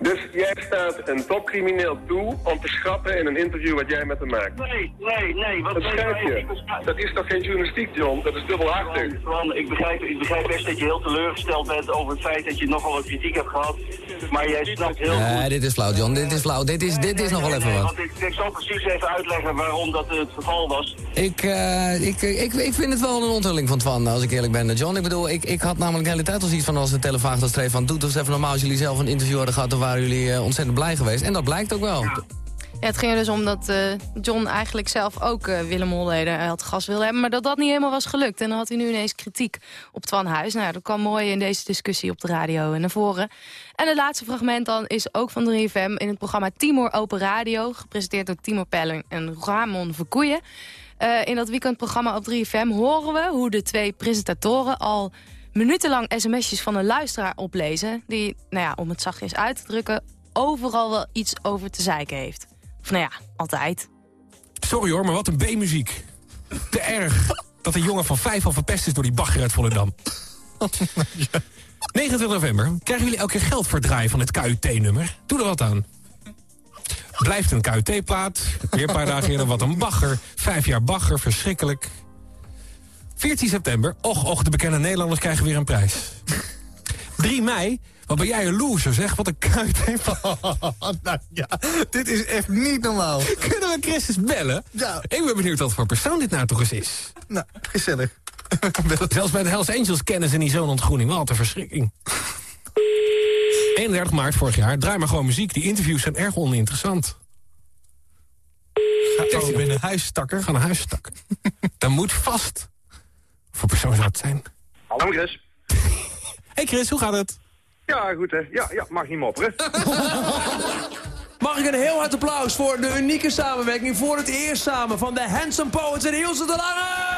Dus jij staat een topcrimineel toe om te schrappen in een interview wat jij met hem maakt? Nee, nee, nee. Wat Dat nee, schrijf nee, je. ik- Dat is toch geen journalistiek, John? Dat is dubbelhartig. Ron, ik begrijp, ik begrijp best dat je heel teleurgesteld bent over het feit dat je nogal wat kritiek hebt gehad. Maar jij snapt heel goed... Nee, dit is flauw, John. Dit is flauw. Dit is, dit is nog wel even Nee, wat. ik, ik zal precies even uitleggen waarom dat het geval was. Ik, eh, ik, ik, ik vind het wel een onthulling van Twan, als ik eerlijk ben, John. Ik bedoel, ik, ik had namelijk de hele tijd al zoiets van als de dat streef van... doet dus even normaal als jullie zelf een interview hadden gehad... dan waren jullie eh, ontzettend blij geweest. En dat blijkt ook wel. Ja, het ging er dus om dat eh, John eigenlijk zelf ook eh, Willem Holleder had gast wilde hebben... maar dat dat niet helemaal was gelukt. En dan had hij nu ineens kritiek op Twan Huis. Nou dat kwam mooi in deze discussie op de radio naar voren. En het laatste fragment dan is ook van 3FM in het programma Timor Open Radio... gepresenteerd door Timo Pelling en Ramon Verkoeien. In dat weekendprogramma op 3FM horen we hoe de twee presentatoren... al minutenlang sms'jes van een luisteraar oplezen... die, nou ja, om het zachtjes uit te drukken... overal wel iets over te zeiken heeft. Of nou ja, altijd. Sorry hoor, maar wat een B-muziek. Te erg dat een jongen van vijf al verpest is door die bagger uit Volendam. 29 november krijgen jullie elke keer geld voor draaien van het KUT-nummer. Doe er wat aan. Blijft een KUT-plaat. Weer een paar dagen eerder, wat een bagger. Vijf jaar bagger, verschrikkelijk. 14 september, och, och, de bekende Nederlanders krijgen weer een prijs. [LAUGHS] 3 mei, wat ben jij een loser zeg, wat een KUT. [LAUGHS] nou ja, dit is echt niet normaal. Kunnen we Christus bellen? Ja. Ik ben benieuwd wat voor persoon dit nou toch eens is. Nou, gezellig. [LAUGHS] Zelfs bij de Hells Angels kennen ze niet zo'n ontgroening. Wat een verschrikking. 31 maart vorig jaar, draai maar gewoon muziek. Die interviews zijn erg oninteressant. Ga oh, binnen huis stakker. Ga naar huis stakken. Dan moet vast. Voor persoon zou het zijn. Hallo Chris. [LAUGHS] Hey Chris, hoe gaat het? Ja, goed hè. Ja, ja, mag niet mopperen. [LAUGHS] Mag ik een heel hard applaus voor de unieke samenwerking voor het eerst samen van de Handsome Poets en Ilse de Lange!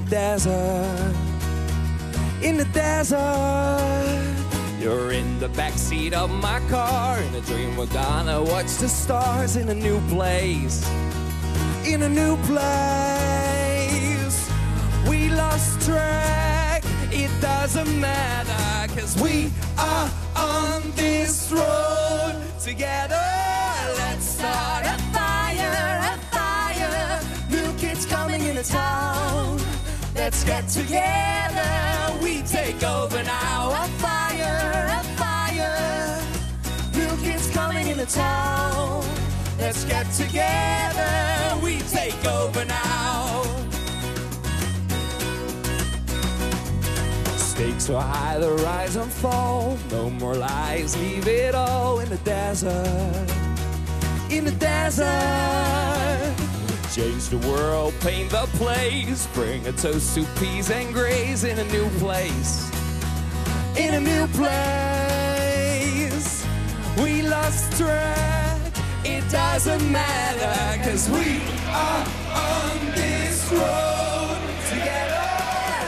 The desert. In the desert. You're in the backseat of my car. In a dream, we're gonna watch the stars in a new place. In a new place. We lost track, it doesn't matter. Cause we are on this road together. Let's start a fire, a fire. New kids coming into town. Let's get together. We take over now. A fire, a fire. New kids coming into town. Let's get together. We take over now. Stakes are high, the rise and fall. No more lies, leave it all in the desert. In the desert. Change the world, paint the place. Bring a toast to peas and grays in a new place. In a new place. We lost track, it doesn't matter, cause we are on this road together.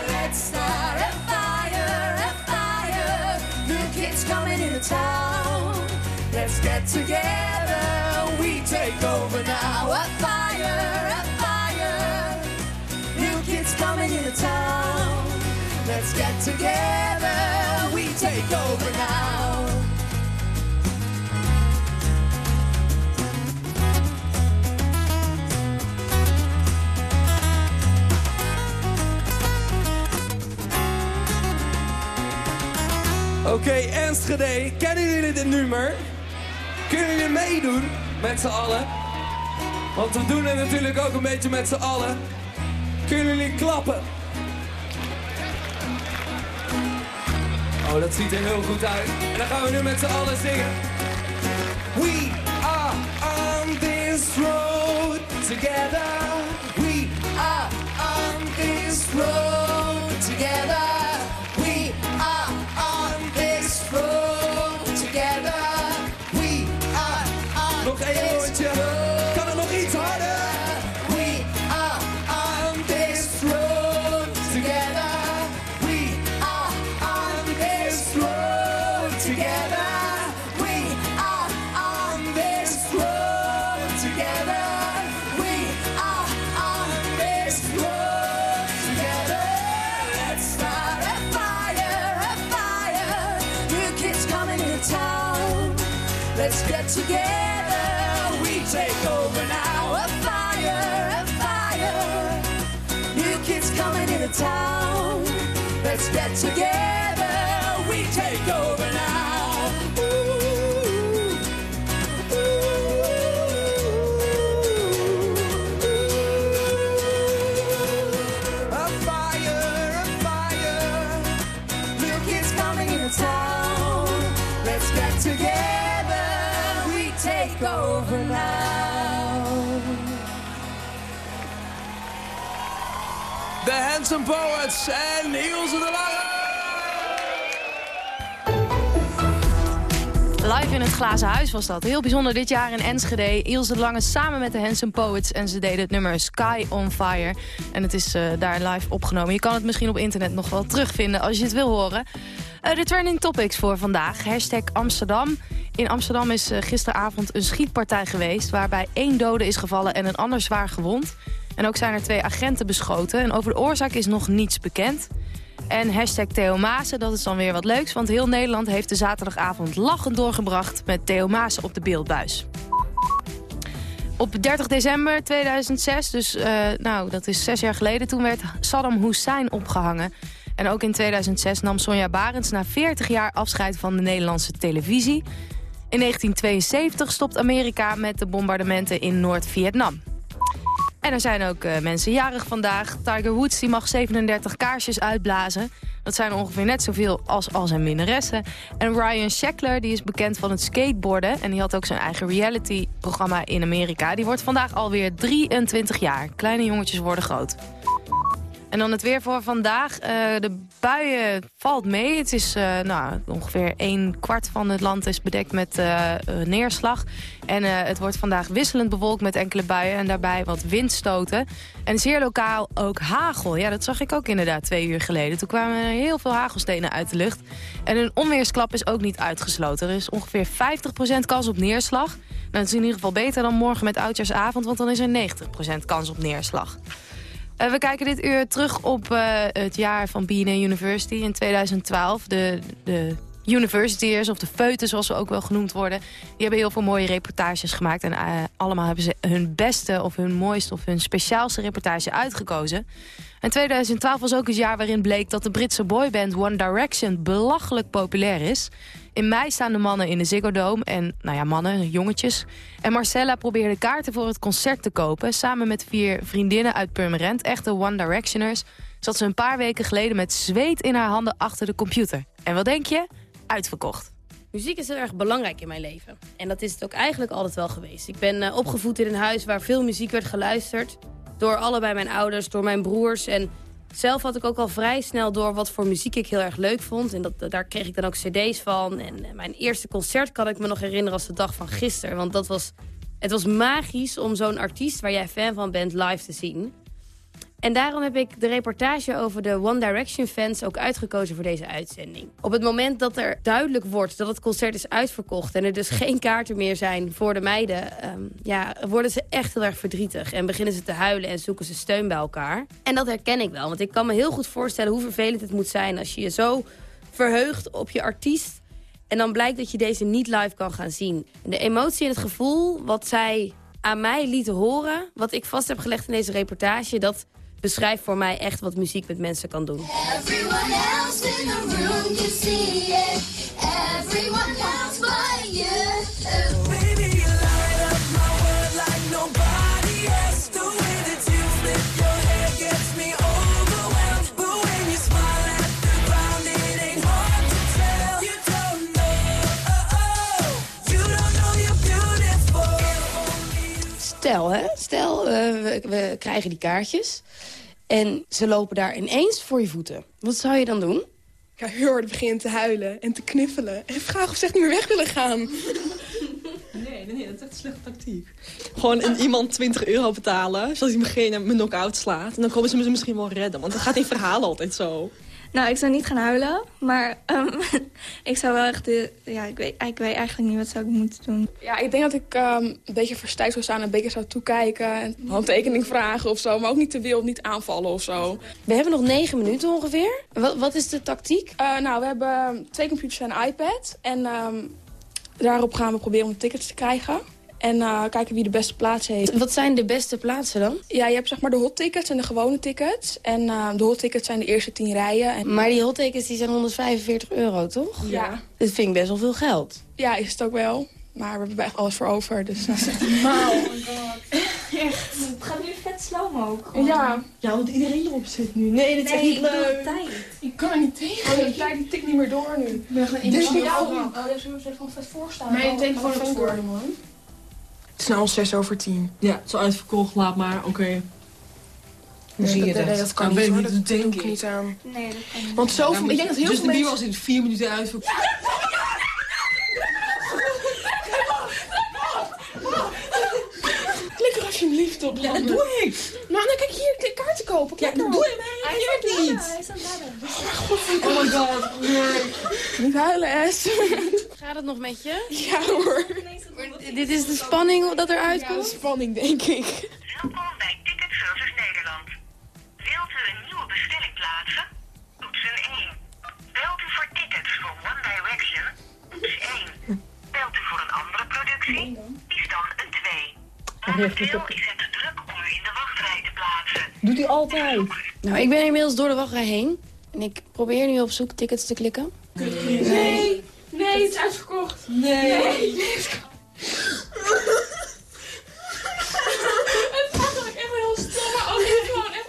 Let's start a fire, a fire. New kids coming into town. Let's get together, we take over now. A fire, a fire. New kids coming into town. Let's get together, we take over now. Oké, Enschede, kennen jullie dit nummer? Kunnen jullie meedoen met z'n allen? Want we doen het natuurlijk ook een beetje met z'n allen. Kunnen jullie klappen? Oh, dat ziet er heel goed uit. En dan gaan we nu met z'n allen zingen. We are on this road together. We are on this road together. We take over now. A fire, a fire. Coming into town. Let's get together. We take over now. De Handsome Poets en Ilse de Lange. Live in het Glazen Huis was dat. Heel bijzonder dit jaar in Enschede. Ilse de Lange samen met de Handsome Poets. En ze deden het nummer Sky on Fire. En het is eh, daar live opgenomen. Je kan het misschien op internet nog wel terugvinden als je het wil horen. Eh, de trending topics voor vandaag. Hashtag Amsterdam. In Amsterdam is eh, gisteravond een schietpartij geweest... waarbij één dode is gevallen en een ander zwaar gewond. En ook zijn er twee agenten beschoten. En over de oorzaak is nog niets bekend. En hashtag Theo dat is dan weer wat leuks... want heel Nederland heeft de zaterdagavond lachend doorgebracht... met Theo op de beeldbuis. Op 30 december 2006, dus eh, nou, dat is zes jaar geleden... toen werd Saddam Hussein opgehangen. En ook in 2006 nam Sonja Barends na 40 jaar afscheid van de Nederlandse televisie. In 1972 stopt Amerika met de bombardementen in Noord-Vietnam. En er zijn ook eh, mensen jarig vandaag. Tiger Woods die mag 37 kaarsjes uitblazen. Dat zijn ongeveer net zoveel als al zijn minnaressen. En Ryan Sheckler die is bekend van het skateboarden. En die had ook zijn eigen reality-programma in Amerika. Die wordt vandaag alweer 23 jaar. Kleine jongetjes worden groot. En dan het weer voor vandaag. Eh, de buien valt mee. Het is eh, nou, ongeveer een kwart van het land is bedekt met eh, neerslag. En het wordt vandaag wisselend bewolkt met enkele buien. En daarbij wat windstoten. En zeer lokaal ook hagel. Ja, dat zag ik ook inderdaad twee uur geleden. Toen kwamen er heel veel hagelstenen uit de lucht. En een onweersklap is ook niet uitgesloten. Er is ongeveer 50% kans op neerslag. Nou, dat is in ieder geval beter dan morgen met oudjaarsavond. Want dan is er 90% kans op neerslag. Uh, we kijken dit uur terug op uh, het jaar van BNA University in 2012. De, de universityers of de feuten zoals ze ook wel genoemd worden. Die hebben heel veel mooie reportages gemaakt. En eh, allemaal hebben ze hun beste of hun mooiste of hun speciaalste reportage uitgekozen. En 2012 was ook het jaar waarin bleek dat de Britse boyband One Direction belachelijk populair is. In mei staan de mannen in de Ziggo Dome en, nou ja, mannen, jongetjes. En Marcella probeerde kaarten voor het concert te kopen... samen met vier vriendinnen uit Purmerend, echte One Directioners... zat ze een paar weken geleden met zweet in haar handen achter de computer. En wat denk je? Uitverkocht. Muziek is heel erg belangrijk in mijn leven. En dat is het ook eigenlijk altijd wel geweest. Ik ben uh, opgevoed in een huis waar veel muziek werd geluisterd. Door allebei mijn ouders, door mijn broers. En zelf had ik ook al vrij snel door wat voor muziek ik heel erg leuk vond. En dat, daar kreeg ik dan ook cd's van. En uh, mijn eerste concert kan ik me nog herinneren als de dag van gisteren. Want dat was, het was magisch om zo'n artiest waar jij fan van bent live te zien. En daarom heb ik de reportage over de One Direction fans ook uitgekozen voor deze uitzending. Op het moment dat er duidelijk wordt dat het concert is uitverkocht... en er dus geen kaarten meer zijn voor de meiden... Um, ja, worden ze echt heel erg verdrietig. En beginnen ze te huilen en zoeken ze steun bij elkaar. En dat herken ik wel, want ik kan me heel goed voorstellen... hoe vervelend het moet zijn als je je zo verheugt op je artiest... en dan blijkt dat je deze niet live kan gaan zien. En de emotie en het gevoel wat zij aan mij lieten horen... wat ik vast heb gelegd in deze reportage... dat beschrijft voor mij echt wat muziek met mensen kan doen. Stel, hè? Stel, uh, we, we krijgen die kaartjes. En ze lopen daar ineens voor je voeten. Wat zou je dan doen? Ja, heel hard beginnen te huilen en te knuffelen. En vragen of ze echt niet meer weg willen gaan. Nee, nee, dat is echt een slechte tactiek. Gewoon een, iemand 20 euro betalen, zodat hij me mijn knock-out slaat. En dan komen ze me misschien wel redden, want dat gaat in verhalen altijd zo. Nou, ik zou niet gaan huilen, maar um, [LAUGHS] ik zou wel echt... De, ja, ik weet, ik weet eigenlijk niet wat zou ik moeten doen. Ja, ik denk dat ik um, een beetje verstijfd zou staan en een beetje zou toekijken. En handtekening vragen of zo, maar ook niet te wild, niet aanvallen of zo. We hebben nog negen minuten ongeveer. Wat, wat is de tactiek? Uh, nou, we hebben twee computers en een iPad. En um, daarop gaan we proberen om tickets te krijgen. En uh, kijken wie de beste plaats heeft. Wat zijn de beste plaatsen dan? Ja, je hebt zeg maar de hot tickets en de gewone tickets. En uh, de hot tickets zijn de eerste tien rijen. En... Maar die hot tickets die zijn 145 euro, toch? Ja. Dat vind ik best wel veel geld. Ja, is het ook wel. Maar we hebben echt alles voor over. Dus... Normaal. Oh my god. [LAUGHS] Echt. Het gaat nu vet slow ook. Ja. Ja, want iedereen erop zit nu. Nee, dat is nee, echt niet leuk. tijd. Ik kan er niet tegen. Oh, de tijd die tikt niet meer door nu. Ik ben gewoon in dus de jou. Oh, dus we moeten gewoon vet voorstaan. Nee, de telefoon op voor, man. Het is nou 6 over 10. Ja, het is al uitverkocht, laat maar. Oké. Okay. Hoe nee, zie je dat? dat? Nee, dat kan nou, niet. Dat, dat denk ik niet aan. Nee, dat kan niet. Want zoveel, ja, ik denk dat heel dus veel de bier mensen... was in vier minuten uitverkocht. Alsjeblieft op. Ja, dat doe ik. Maar dan kijk hier, klik kaarten kopen. Ja, dat doe ik. Maar hij werkt niet. Hij is aan het Oh my god. Nee. [LAUGHS] Niet huilen, S. [LAUGHS] Gaat het nog met je? Ja hoor. Dit is de spanning dat eruit komt? Ja, spanning denk ik. Welkom bij Ticket Service Nederland. Wilt u een nieuwe bestelling plaatsen? Toetsen 1. Belt u voor tickets voor One Direction? Toets 1. Belt u voor een andere productie? Is dan een 2. Momenteel is Doet hij altijd. Nou, ik ben inmiddels door de wachtrij heen. En ik probeer nu op zoek tickets te klikken. Nee, nee, het is uitverkocht. Nee. nee. Het gaat ook echt heel stom, maar ook niet gewoon echt.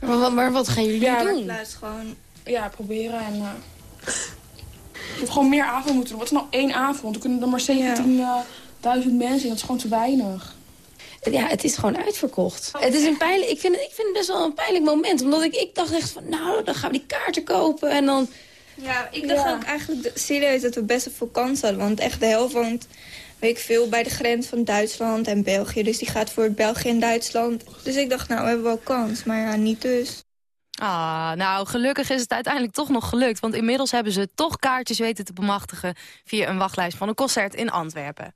Maar, wat- maar wat gaan jullie Ja, doen? Plaats gewoon. Ja, proberen en... uh, je hebt gewoon meer avond moeten doen. Wat is nou één avond? Er kunnen er maar 17.000 mensen in. Dat is gewoon te weinig. Ja, het is gewoon uitverkocht. Het is een pijnlijk, ik, vind het, ik vind het best wel een pijnlijk moment. Omdat ik, ik dacht echt van, nou, dan gaan we die kaarten kopen. En dan... Ja, ik dacht Ja. ook eigenlijk serieus dat we best wel veel kans hadden. Want echt de helft woont, weet ik veel, bij de grens van Duitsland en België. Dus die gaat voor België en Duitsland. Dus ik dacht, nou, we hebben wel kans. Maar ja, niet dus. Ah, nou, gelukkig is het uiteindelijk toch nog gelukt. Want inmiddels hebben ze toch kaartjes weten te bemachtigen... via een wachtlijst van een concert in Antwerpen.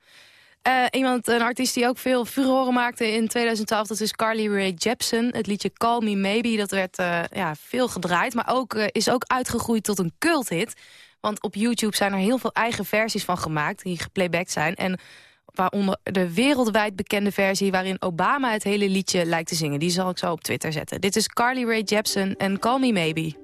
Eh, iemand, een artiest die ook veel furoren maakte in 2012, dat is Carly Rae Jepsen. Het liedje Call Me Maybe, dat werd eh, ja, veel gedraaid, maar ook, eh, is ook uitgegroeid tot een culthit. Want op YouTube zijn er heel veel eigen versies van gemaakt, die geplaybacked zijn. En waaronder de wereldwijd bekende versie waarin Obama het hele liedje lijkt te zingen. Die zal ik zo op Twitter zetten. Dit is Carly Rae Jepsen en Call Me Maybe.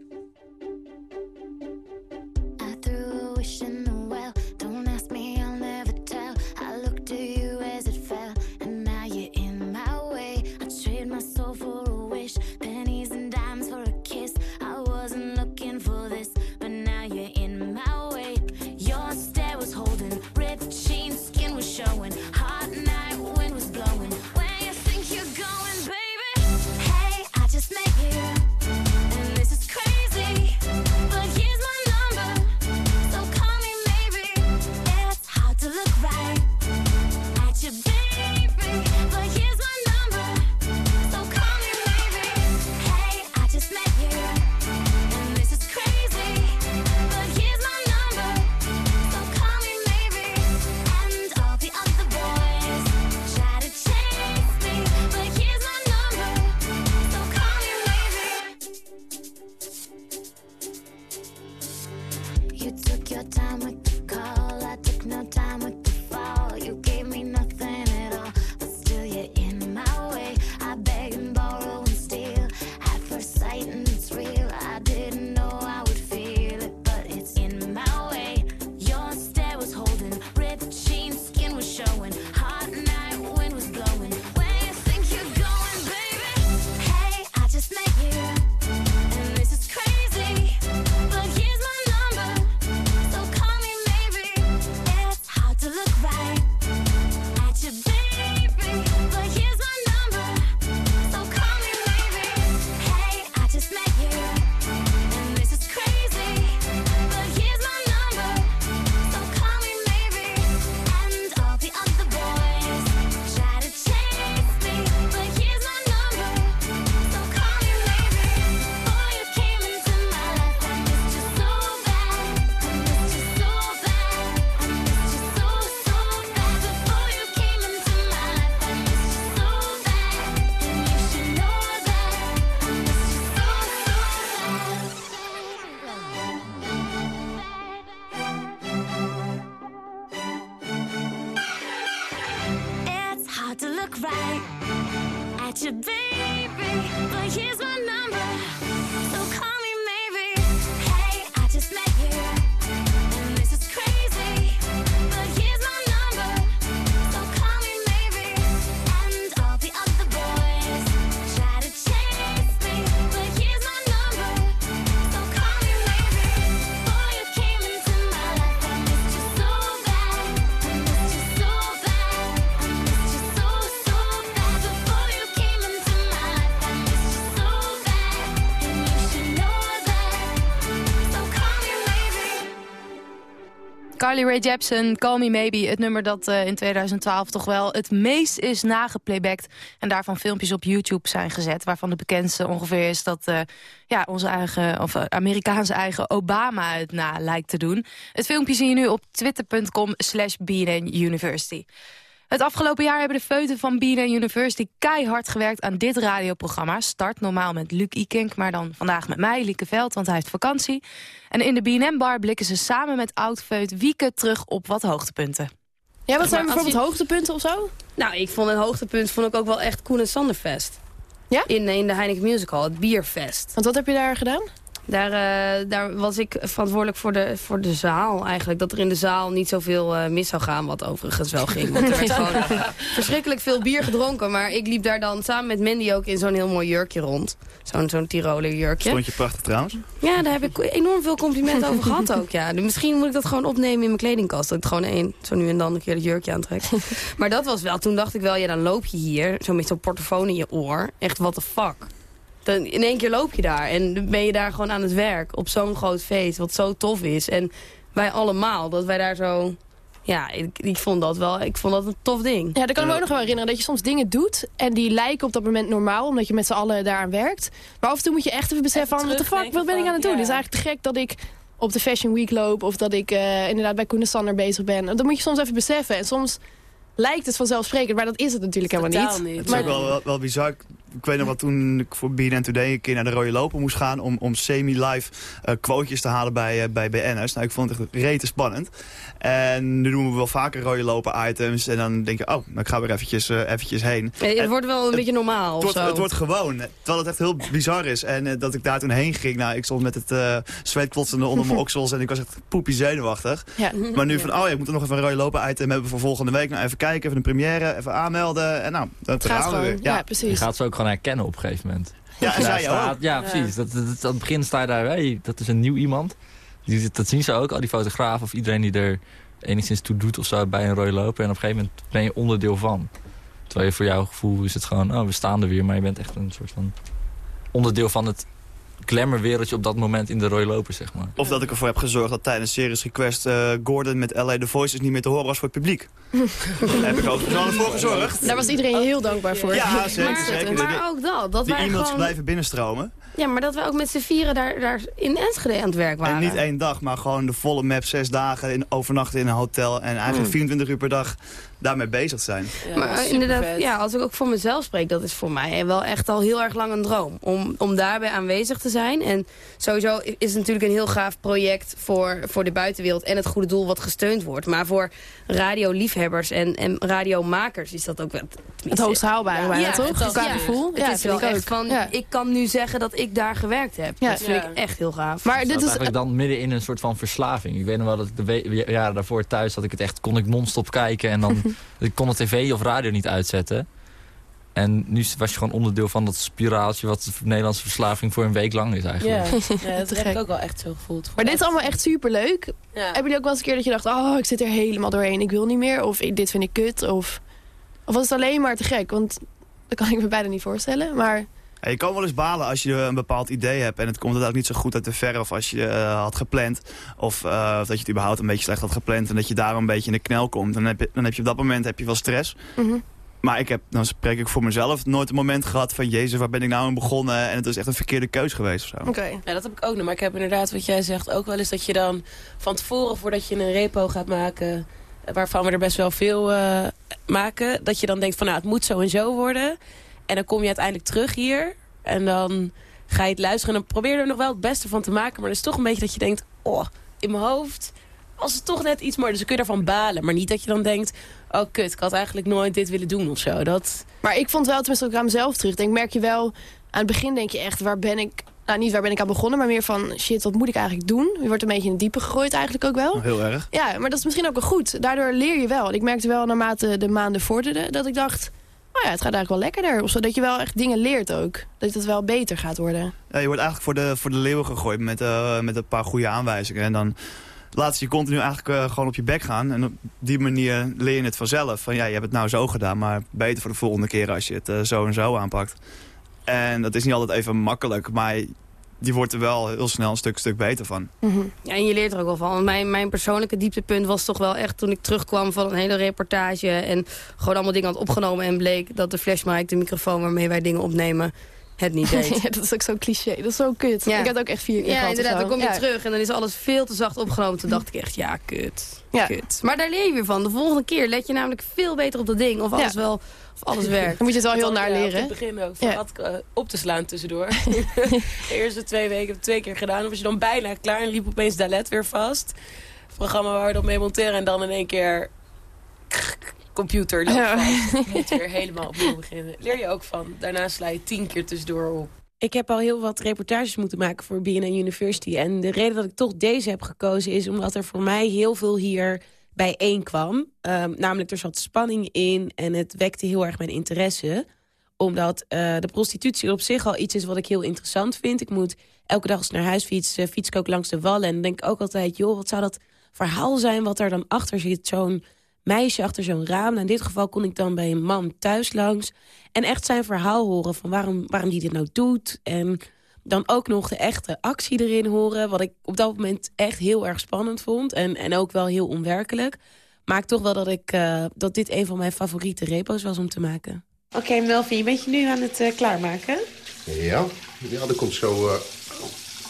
Carly Rae Jepsen, Call Me Maybe. Het nummer dat eh, in 2012 toch wel het meest is nageplaybacked. En daarvan filmpjes op YouTube zijn gezet. Waarvan de bekendste ongeveer is dat eh, ja, onze eigen, of eh, Amerikaanse eigen Obama het na lijkt te doen. Het filmpje zie je nu op twitter.com slash University. Het afgelopen jaar hebben de feuten van BNN University keihard gewerkt aan dit radioprogramma. Start normaal met Luc Ikink, maar dan vandaag met mij, Lieke Veld, want hij heeft vakantie. En in de BNN-bar blikken ze samen met oud-feut Wieke terug op wat hoogtepunten. Ja, wat zijn bijvoorbeeld hoogtepunten of zo? Nou, ik vond een hoogtepunt vond ik ook wel echt Koen en Sanderfest. Ja? In, in de Heineken Musical, het Bierfest. Want wat heb je daar gedaan? Daar, eh, daar was ik verantwoordelijk voor de, voor de zaal eigenlijk. Dat er in de zaal niet zoveel eh, mis zou gaan, wat overigens wel ging. Want er werd gewoon [LAUGHS] verschrikkelijk veel bier gedronken. Maar ik liep daar dan samen met Mandy ook in zo'n heel mooi jurkje rond. Zo'n zo'n Tiroler jurkje. Stond je prachtig trouwens. Ja, daar heb ik enorm veel complimenten over gehad ook. Ja. Dus Misschien moet ik dat gewoon opnemen in mijn kledingkast. Dat ik gewoon één, zo nu en dan een keer het jurkje aantrek. maar dat was wel, toen dacht ik wel, ja dan loop je hier. Zo met zo'n portofoon in je oor. Echt, what the fuck. Dan in één keer loop je daar. En dan ben je daar gewoon aan het werk. Op zo'n groot feest, wat zo tof is. En wij allemaal, dat wij daar zo... Ja, ik, ik vond dat wel, ik vond dat een tof ding. Ja, dat kan ik me ook nog wel herinneren. Dat je soms dingen doet en die lijken op dat moment normaal. Omdat je met z'n allen daaraan werkt. Maar af en toe moet je echt even beseffen van... What the fuck, wat ben ik aan het doen? Het is eigenlijk te gek dat ik op de Fashion Week loop. Of dat ik eh, inderdaad bij Koen en Sander bezig ben. Dat moet je soms even beseffen. En soms lijkt het vanzelfsprekend, maar dat is het natuurlijk helemaal Totaal niet. Het is Maar, ook wel, wel, wel bizar. Ik- weet nog wel toen ik voor BNN Today een keer naar de Rode Loper moest gaan... om, om semi-live quotejes te halen bij, eh, bij BN'ers. Nou, ik vond het echt rete spannend. En nu doen we wel vaker Rode Loper items. En dan denk je, oh, nou, ik ga weer eventjes, eh, eventjes heen. Ja, het En wordt wel een beetje normaal het of wordt, zo. het wordt gewoon. Terwijl het echt heel bizar is. En eh, dat ik daar toen heen ging, nou, ik stond met het zweet klotsende onder mijn [LAUGHS] oksels. En ik was echt poepie zenuwachtig. Ja. Maar nu van, oh ja, ik moet er nog even een Rode Loper item hebben voor volgende week. Nou, even kijken, even een première, even aanmelden. En nou, dat gaat gaan we gewoon. weer. Ja, Je precies. gaat ze ook gewoon herkennen op een gegeven moment. Ja, en zij staat- ook. Ja, precies. Dat, dat, dat- aan het begin sta je daar, hey, dat is een nieuw iemand. Die, dat zien ze ook, al die fotografen of iedereen die er enigszins toe doet of zo bij een rode loper. En op een gegeven moment ben je onderdeel van. Terwijl je voor jouw gevoel is het gewoon, oh, we staan er weer. Maar je bent echt een soort van onderdeel van het glamourwereldje op dat moment in de rode loper, zeg maar. Of dat ik ervoor heb gezorgd dat tijdens Series Request eh, Gordon met LA The Voices niet meer te horen was voor het publiek. [LAUGHS] Daar heb ik ook persoonlijk voor gezorgd. Daar was iedereen heel dankbaar voor. Ja, zeker, zeker. Maar ook dat, dat Die wij e-mails gewoon... blijven binnenstromen. Ja, maar dat we ook met z'n vieren daar, daar in Enschede aan het werk waren. En niet één dag, maar gewoon de volle map, zes dagen in, overnachten in een hotel. En eigenlijk Mm. 24 uur per dag daarmee bezig zijn. maar eh, inderdaad, ja, als ik ook voor mezelf spreek, dat is voor mij wel echt al heel erg lang een droom. Om, om daarbij aanwezig te zijn. En sowieso is het natuurlijk een heel gaaf project voor, voor de buitenwereld en het goede doel wat gesteund wordt. Maar voor radioliefhebbers en, en radiomakers is dat ook wel... Het hoogst haalbare bijna, toch? Qua gevoel. Het Ja, is wel ik echt ook. van, Ja. ik kan nu zeggen dat ik daar gewerkt heb. Ja. Dat vind Ja. ik echt heel gaaf. Maar dit zat is... eigenlijk dan midden in een soort van verslaving. Ik weet nog wel dat ik de jaren daarvoor thuis had ik het echt, kon ik non-stop kijken. En dan [LAUGHS] [LAUGHS] ik kon de tv of radio niet uitzetten. En nu was je gewoon onderdeel van dat spiraaltje wat de Nederlandse verslaving voor een week lang is eigenlijk. Ja, ja dat [LAUGHS] heb ik gek. ook wel echt zo gevoeld. Maar dit is allemaal echt superleuk. Ja. Hebben jullie ook wel eens een keer dat je dacht... oh, ik zit er helemaal doorheen, ik wil niet meer. Of dit vind ik kut. Of, of was het alleen maar te gek? Want dat kan ik me bijna niet voorstellen. Maar Ja, je kan wel eens balen als je een bepaald idee hebt en het komt ook niet zo goed uit de verf als je eh, had gepland. Of eh, dat je het überhaupt een beetje slecht had gepland en dat je daar een beetje in de knel komt. Dan heb je, dan heb je op dat moment heb je wel stress. Mhm. Maar ik heb, dan spreek ik voor mezelf, nooit een moment gehad van jezus, waar ben ik nou aan begonnen? En het is echt een verkeerde keus geweest of zo. Ja, dat heb ik ook nog. Maar ik heb inderdaad, wat jij zegt, ook wel eens dat je dan van tevoren, voordat je een repo gaat maken, eh, waarvan we er best wel veel eh, maken, dat je dan denkt van nou, het moet zo en zo worden. En dan kom je uiteindelijk terug hier en dan ga je het luisteren en dan probeer je er nog wel het beste van te maken. Maar het is toch een beetje dat je denkt, oh, in mijn hoofd was het toch net iets meer. Dus dan kun je daarvan balen. Maar niet dat je dan denkt, oh kut, ik had eigenlijk nooit dit willen doen of zo. Dat... Maar ik vond wel, tenminste ik aan mezelf terugdenk, merk je wel... Aan het begin denk je echt, waar ben ik... Nou, niet waar ben ik aan begonnen, maar meer van... Shit, wat moet ik eigenlijk doen? Je wordt een beetje in het diepe gegooid eigenlijk ook wel. Heel erg. Ja, maar dat is misschien ook wel goed. Daardoor leer je wel. Ik merkte wel naarmate de maanden vorderden dat ik dacht... Oh ja, het gaat eigenlijk wel lekkerder. Of zo, dat je wel echt dingen leert ook. Dat het wel beter gaat worden. Je wordt eigenlijk voor de, voor de leeuwen gegooid met, eh, met een paar goede aanwijzingen. En dan laat ze je continu eigenlijk eh, gewoon op je bek gaan. En op die manier leer je het vanzelf. Van ja, je hebt het nou zo gedaan, maar beter voor de volgende keer als je het eh, zo en zo aanpakt. En dat is niet altijd even makkelijk, maar die wordt er wel heel snel een stuk, stuk beter van. Ja, en je leert er ook wel van. Mijn, mijn persoonlijke dieptepunt was toch wel echt toen ik terugkwam van een hele reportage. En gewoon allemaal dingen had opgenomen. En bleek dat de flashmic, de microfoon waarmee wij dingen opnemen, het niet [LAUGHS] deed. Ja, dat is ook zo cliché. Dat is zo kut. Ja. Ik had ook echt vier keer Ja, of inderdaad. Dan kom je Ja. terug en dan is alles veel te zacht opgenomen. Toen dacht ik echt, ja, kut. Ja. kut. Maar daar leer je weer van. De volgende keer let je namelijk veel beter op dat ding. Of alles, Ja. wel, of alles [LAUGHS] werkt. Dan moet je het wel heel naar leren. Ja, op het begin ook. Van ik, eh, op te slaan tussendoor. [LAUGHS] de eerste twee weken heb ik twee keer gedaan. Dan was je dan bijna klaar en liep opeens Dalet weer vast. Het programma waar we dan mee monteren. En dan in één keer... Computer loopt Ja. vast. [LAUGHS] Je moet weer helemaal opnieuw beginnen. Leer je ook van. Daarna sla je tien keer tussendoor op. Ik heb al heel wat reportages moeten maken voor BNN University. En de reden dat ik toch deze heb gekozen is omdat er voor mij heel veel hier bijeen kwam. Ehm, namelijk, er zat spanning in en het wekte heel erg mijn interesse. Omdat eh, de prostitutie op zich al iets is wat ik heel interessant vind. Ik moet elke dag als ik naar huis fiets, eh, fiets ik ook langs de wallen. En dan denk ik ook altijd, joh, wat zou dat verhaal zijn wat er dan achter zit? Zo'n meisje achter zo'n raam. Nou, in dit geval kon ik dan bij een man thuis langs. En echt zijn verhaal horen van waarom, waarom die dit nou doet. En dan ook nog de echte actie erin horen. Wat ik op dat moment echt heel erg spannend vond. En, en ook wel heel onwerkelijk. Maakt toch wel dat, ik, eh, dat dit een van mijn favoriete repo's was om te maken. Oké, Melvin, je bent je nu aan het eh, klaarmaken? Ja, ja er komt zo, eh,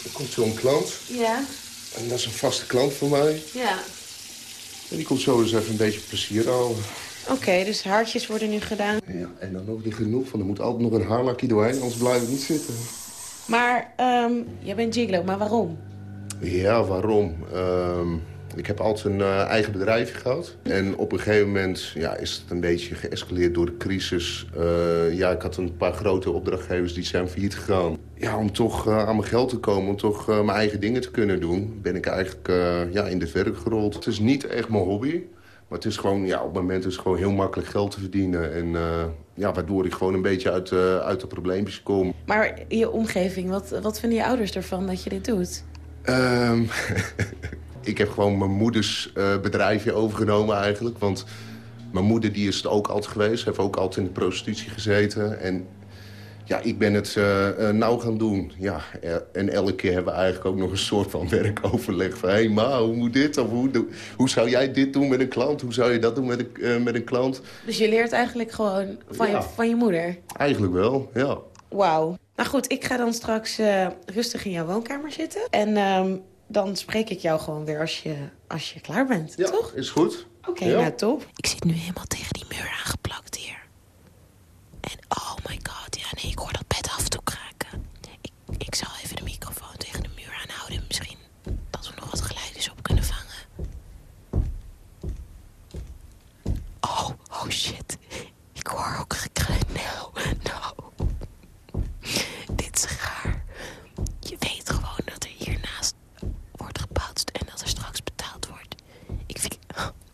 er komt zo een klant. Ja. En dat is een vaste klant voor mij. Ja. En die komt zo eens even een beetje plezier halen. Oké, dus haartjes worden nu gedaan. Ja, en dan nog niet genoeg van. Er moet altijd nog een haarlakje doorheen, anders blijf ik niet zitten. Maar ehm, jij bent gigolo, maar waarom? Ja, waarom? Ehm, ik heb altijd een eh, eigen bedrijf gehad. En op een gegeven moment ja, is het een beetje geëscaleerd door de crisis. Eh, ja, ik had een paar grote opdrachtgevers die zijn failliet gegaan. Ja, om toch eh, aan mijn geld te komen, om toch mijn eigen dingen te kunnen doen... ben ik eigenlijk ja, in de werk gerold. Het is niet echt mijn hobby. Maar het is gewoon, ja, op het moment is het gewoon heel makkelijk geld te verdienen. En ja, waardoor ik gewoon een beetje uit, eh, uit de probleempjes kom. Maar je omgeving, wat, wat vinden je ouders ervan dat je dit doet? Ehm, [LAUGHS] ik heb gewoon mijn moeders eh, bedrijfje overgenomen eigenlijk. Want mijn moeder die is het ook altijd geweest. Heeft ook altijd in de prostitutie gezeten. En ja, ik ben het eh, eh, nou gaan doen. Ja, en elke keer hebben we eigenlijk ook nog een soort van [LAUGHS] werkoverleg. Van, hé hey, ma, hoe moet dit? Of hoe, hoe zou jij dit doen met een klant? Hoe zou je dat doen met een, met een klant? Dus je leert eigenlijk gewoon van, Ja. je, van je moeder? Eigenlijk wel, ja. Wauw. Nou goed, ik ga dan straks rustig in jouw woonkamer zitten. En ehm, dan spreek ik jou gewoon weer als je, als je klaar bent, toch? Is goed. Oké, Ja. nou top. Ik zit nu helemaal tegen die muur aangeplakt hier. En oh my god, ja nee, ik hoor dat bed af en toe kraken. Ik, ik zal even de microfoon tegen de muur aanhouden. Misschien dat we nog wat geluidjes op kunnen vangen. Oh, oh shit. Ik hoor ook gekreun. Nou, nou. Dit is raar. Je weet gewoon dat er hiernaast wordt gebouwd en dat er straks betaald wordt. Ik vind...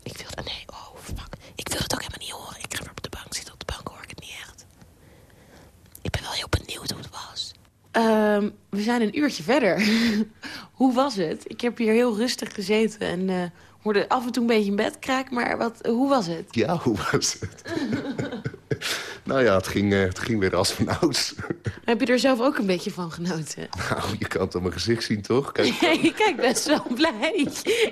Ik wil... Nee, oh fuck. Ik wil het ook helemaal niet horen. Ik ga weer op de bank zitten. Op de bank hoor ik het niet echt. Ik ben wel heel benieuwd hoe het Ehm, we zijn een uurtje verder. [LAUGHS] hoe was het? Ik heb hier heel rustig gezeten en eh, hoorde af en toe een beetje in bed kraken. Maar wat, hoe was het? Ja, hoe was het? [LAUGHS] nou ja, het ging, eh, het ging weer als van ouds. Heb je er zelf ook een beetje van genoten? nou, je kan het aan mijn gezicht zien, toch? Kijk, [LAUGHS] Nee, kijk best wel blij.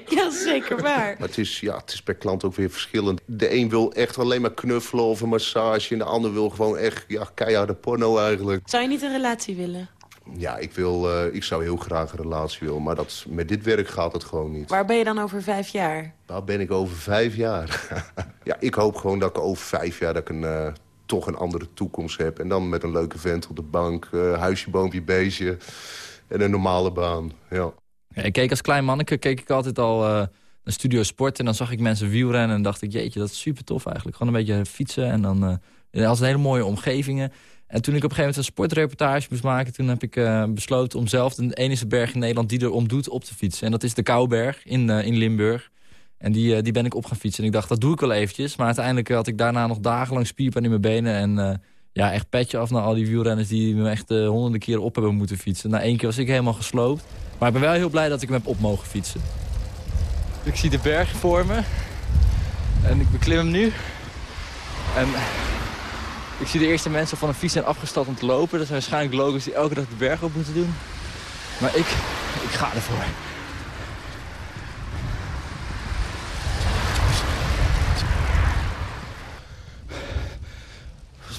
Ja, zeker waar. Maar het is, ja, het is per klant ook weer verschillend. De een wil echt alleen maar knuffelen of een massage... en de ander wil gewoon echt ja, keiharde porno eigenlijk. Zou je niet een relatie willen? Ja, ik, wil, eh, ik zou heel graag een relatie willen... maar dat, met dit werk gaat het gewoon niet. Waar ben je dan over vijf jaar? Waar ben ik over vijf jaar? [LAUGHS] ja, ik hoop gewoon dat ik over vijf jaar... dat ik een, eh, toch een andere toekomst heb. En dan met een leuke vent op de bank, eh, huisje, boompje, beestje... en een normale baan, ja. Ik keek als klein manneke keek ik altijd al eh, naar Studio Sport. En dan zag ik mensen wielrennen en dacht ik, jeetje, dat is super tof eigenlijk. Gewoon een beetje fietsen en dan uh, als een hele mooie omgevingen. En toen ik op een gegeven moment een sportreportage moest maken... toen heb ik uh, besloten om zelf de enige berg in Nederland die erom doet op te fietsen. En dat is de Kouberg in, uh, in Limburg. En die, uh, die ben ik op gaan fietsen. En ik dacht, dat doe ik wel eventjes. Maar uiteindelijk had ik daarna nog dagenlang spierpijn in mijn benen. En uh, ja, echt petje af naar al die wielrenners die me echt honderden keren op hebben moeten fietsen. Na één keer was ik helemaal gesloopt. Maar ik ben wel heel blij dat ik hem heb op mogen fietsen. Ik zie de berg voor me. En ik beklim hem nu. En ik zie de eerste mensen van een fiets zijn afgestapt om te lopen. Dat zijn waarschijnlijk logos die elke dag de berg op moeten doen. Maar ik, ik ga ervoor.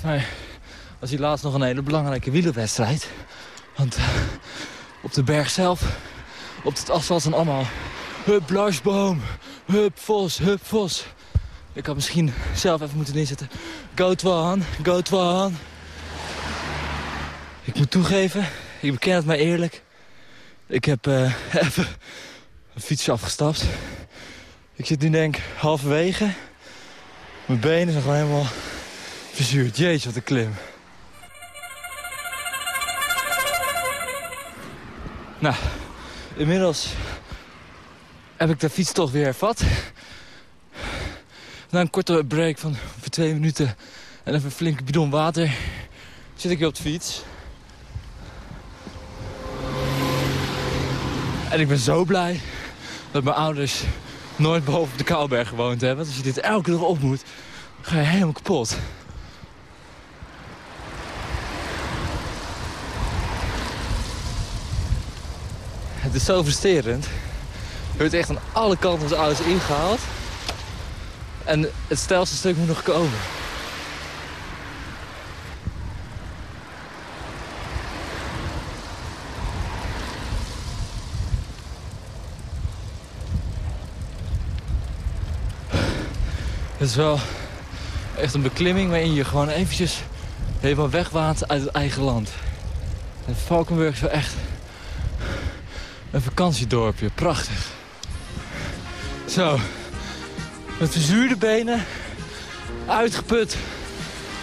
Mij was hier laatst nog een hele belangrijke wielerwedstrijd. Want uh, op de berg zelf, op het asfalt zijn allemaal... Hup, Larsboom, hup, Vos, hup, Vos. Ik had misschien zelf even moeten inzetten. Go Twan, go Twan. Ik moet toegeven, ik beken het maar eerlijk. Ik heb uh, [LAUGHS] even een fietsje afgestapt. Ik zit nu denk halverwege. Mijn benen zijn gewoon helemaal verzuurd. Jeetje, wat een klim. Nou, inmiddels heb ik de fiets toch weer hervat. Na een korte break van voor twee minuten en even een flinke bidon water... zit ik weer op de fiets. En ik ben zo blij dat mijn ouders nooit boven op de Kouwberg gewoond hebben. Want als je dit elke dag op moet, ga je helemaal kapot. Het is zo frustrerend. Er wordt echt aan alle kanten onze ouders ingehaald. En het stijlste stuk moet nog komen. Het is wel Echt een beklimming waarin je gewoon eventjes helemaal wegwaant uit het eigen land. En Valkenburg is wel echt een vakantiedorpje. Prachtig. Zo. Met verzuurde benen. Uitgeput.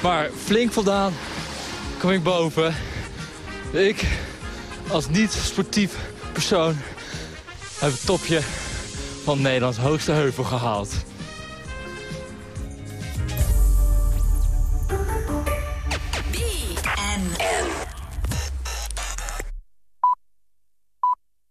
Maar flink voldaan kom ik boven. Ik, als niet-sportief persoon, heb het topje van Nederlands hoogste heuvel gehaald.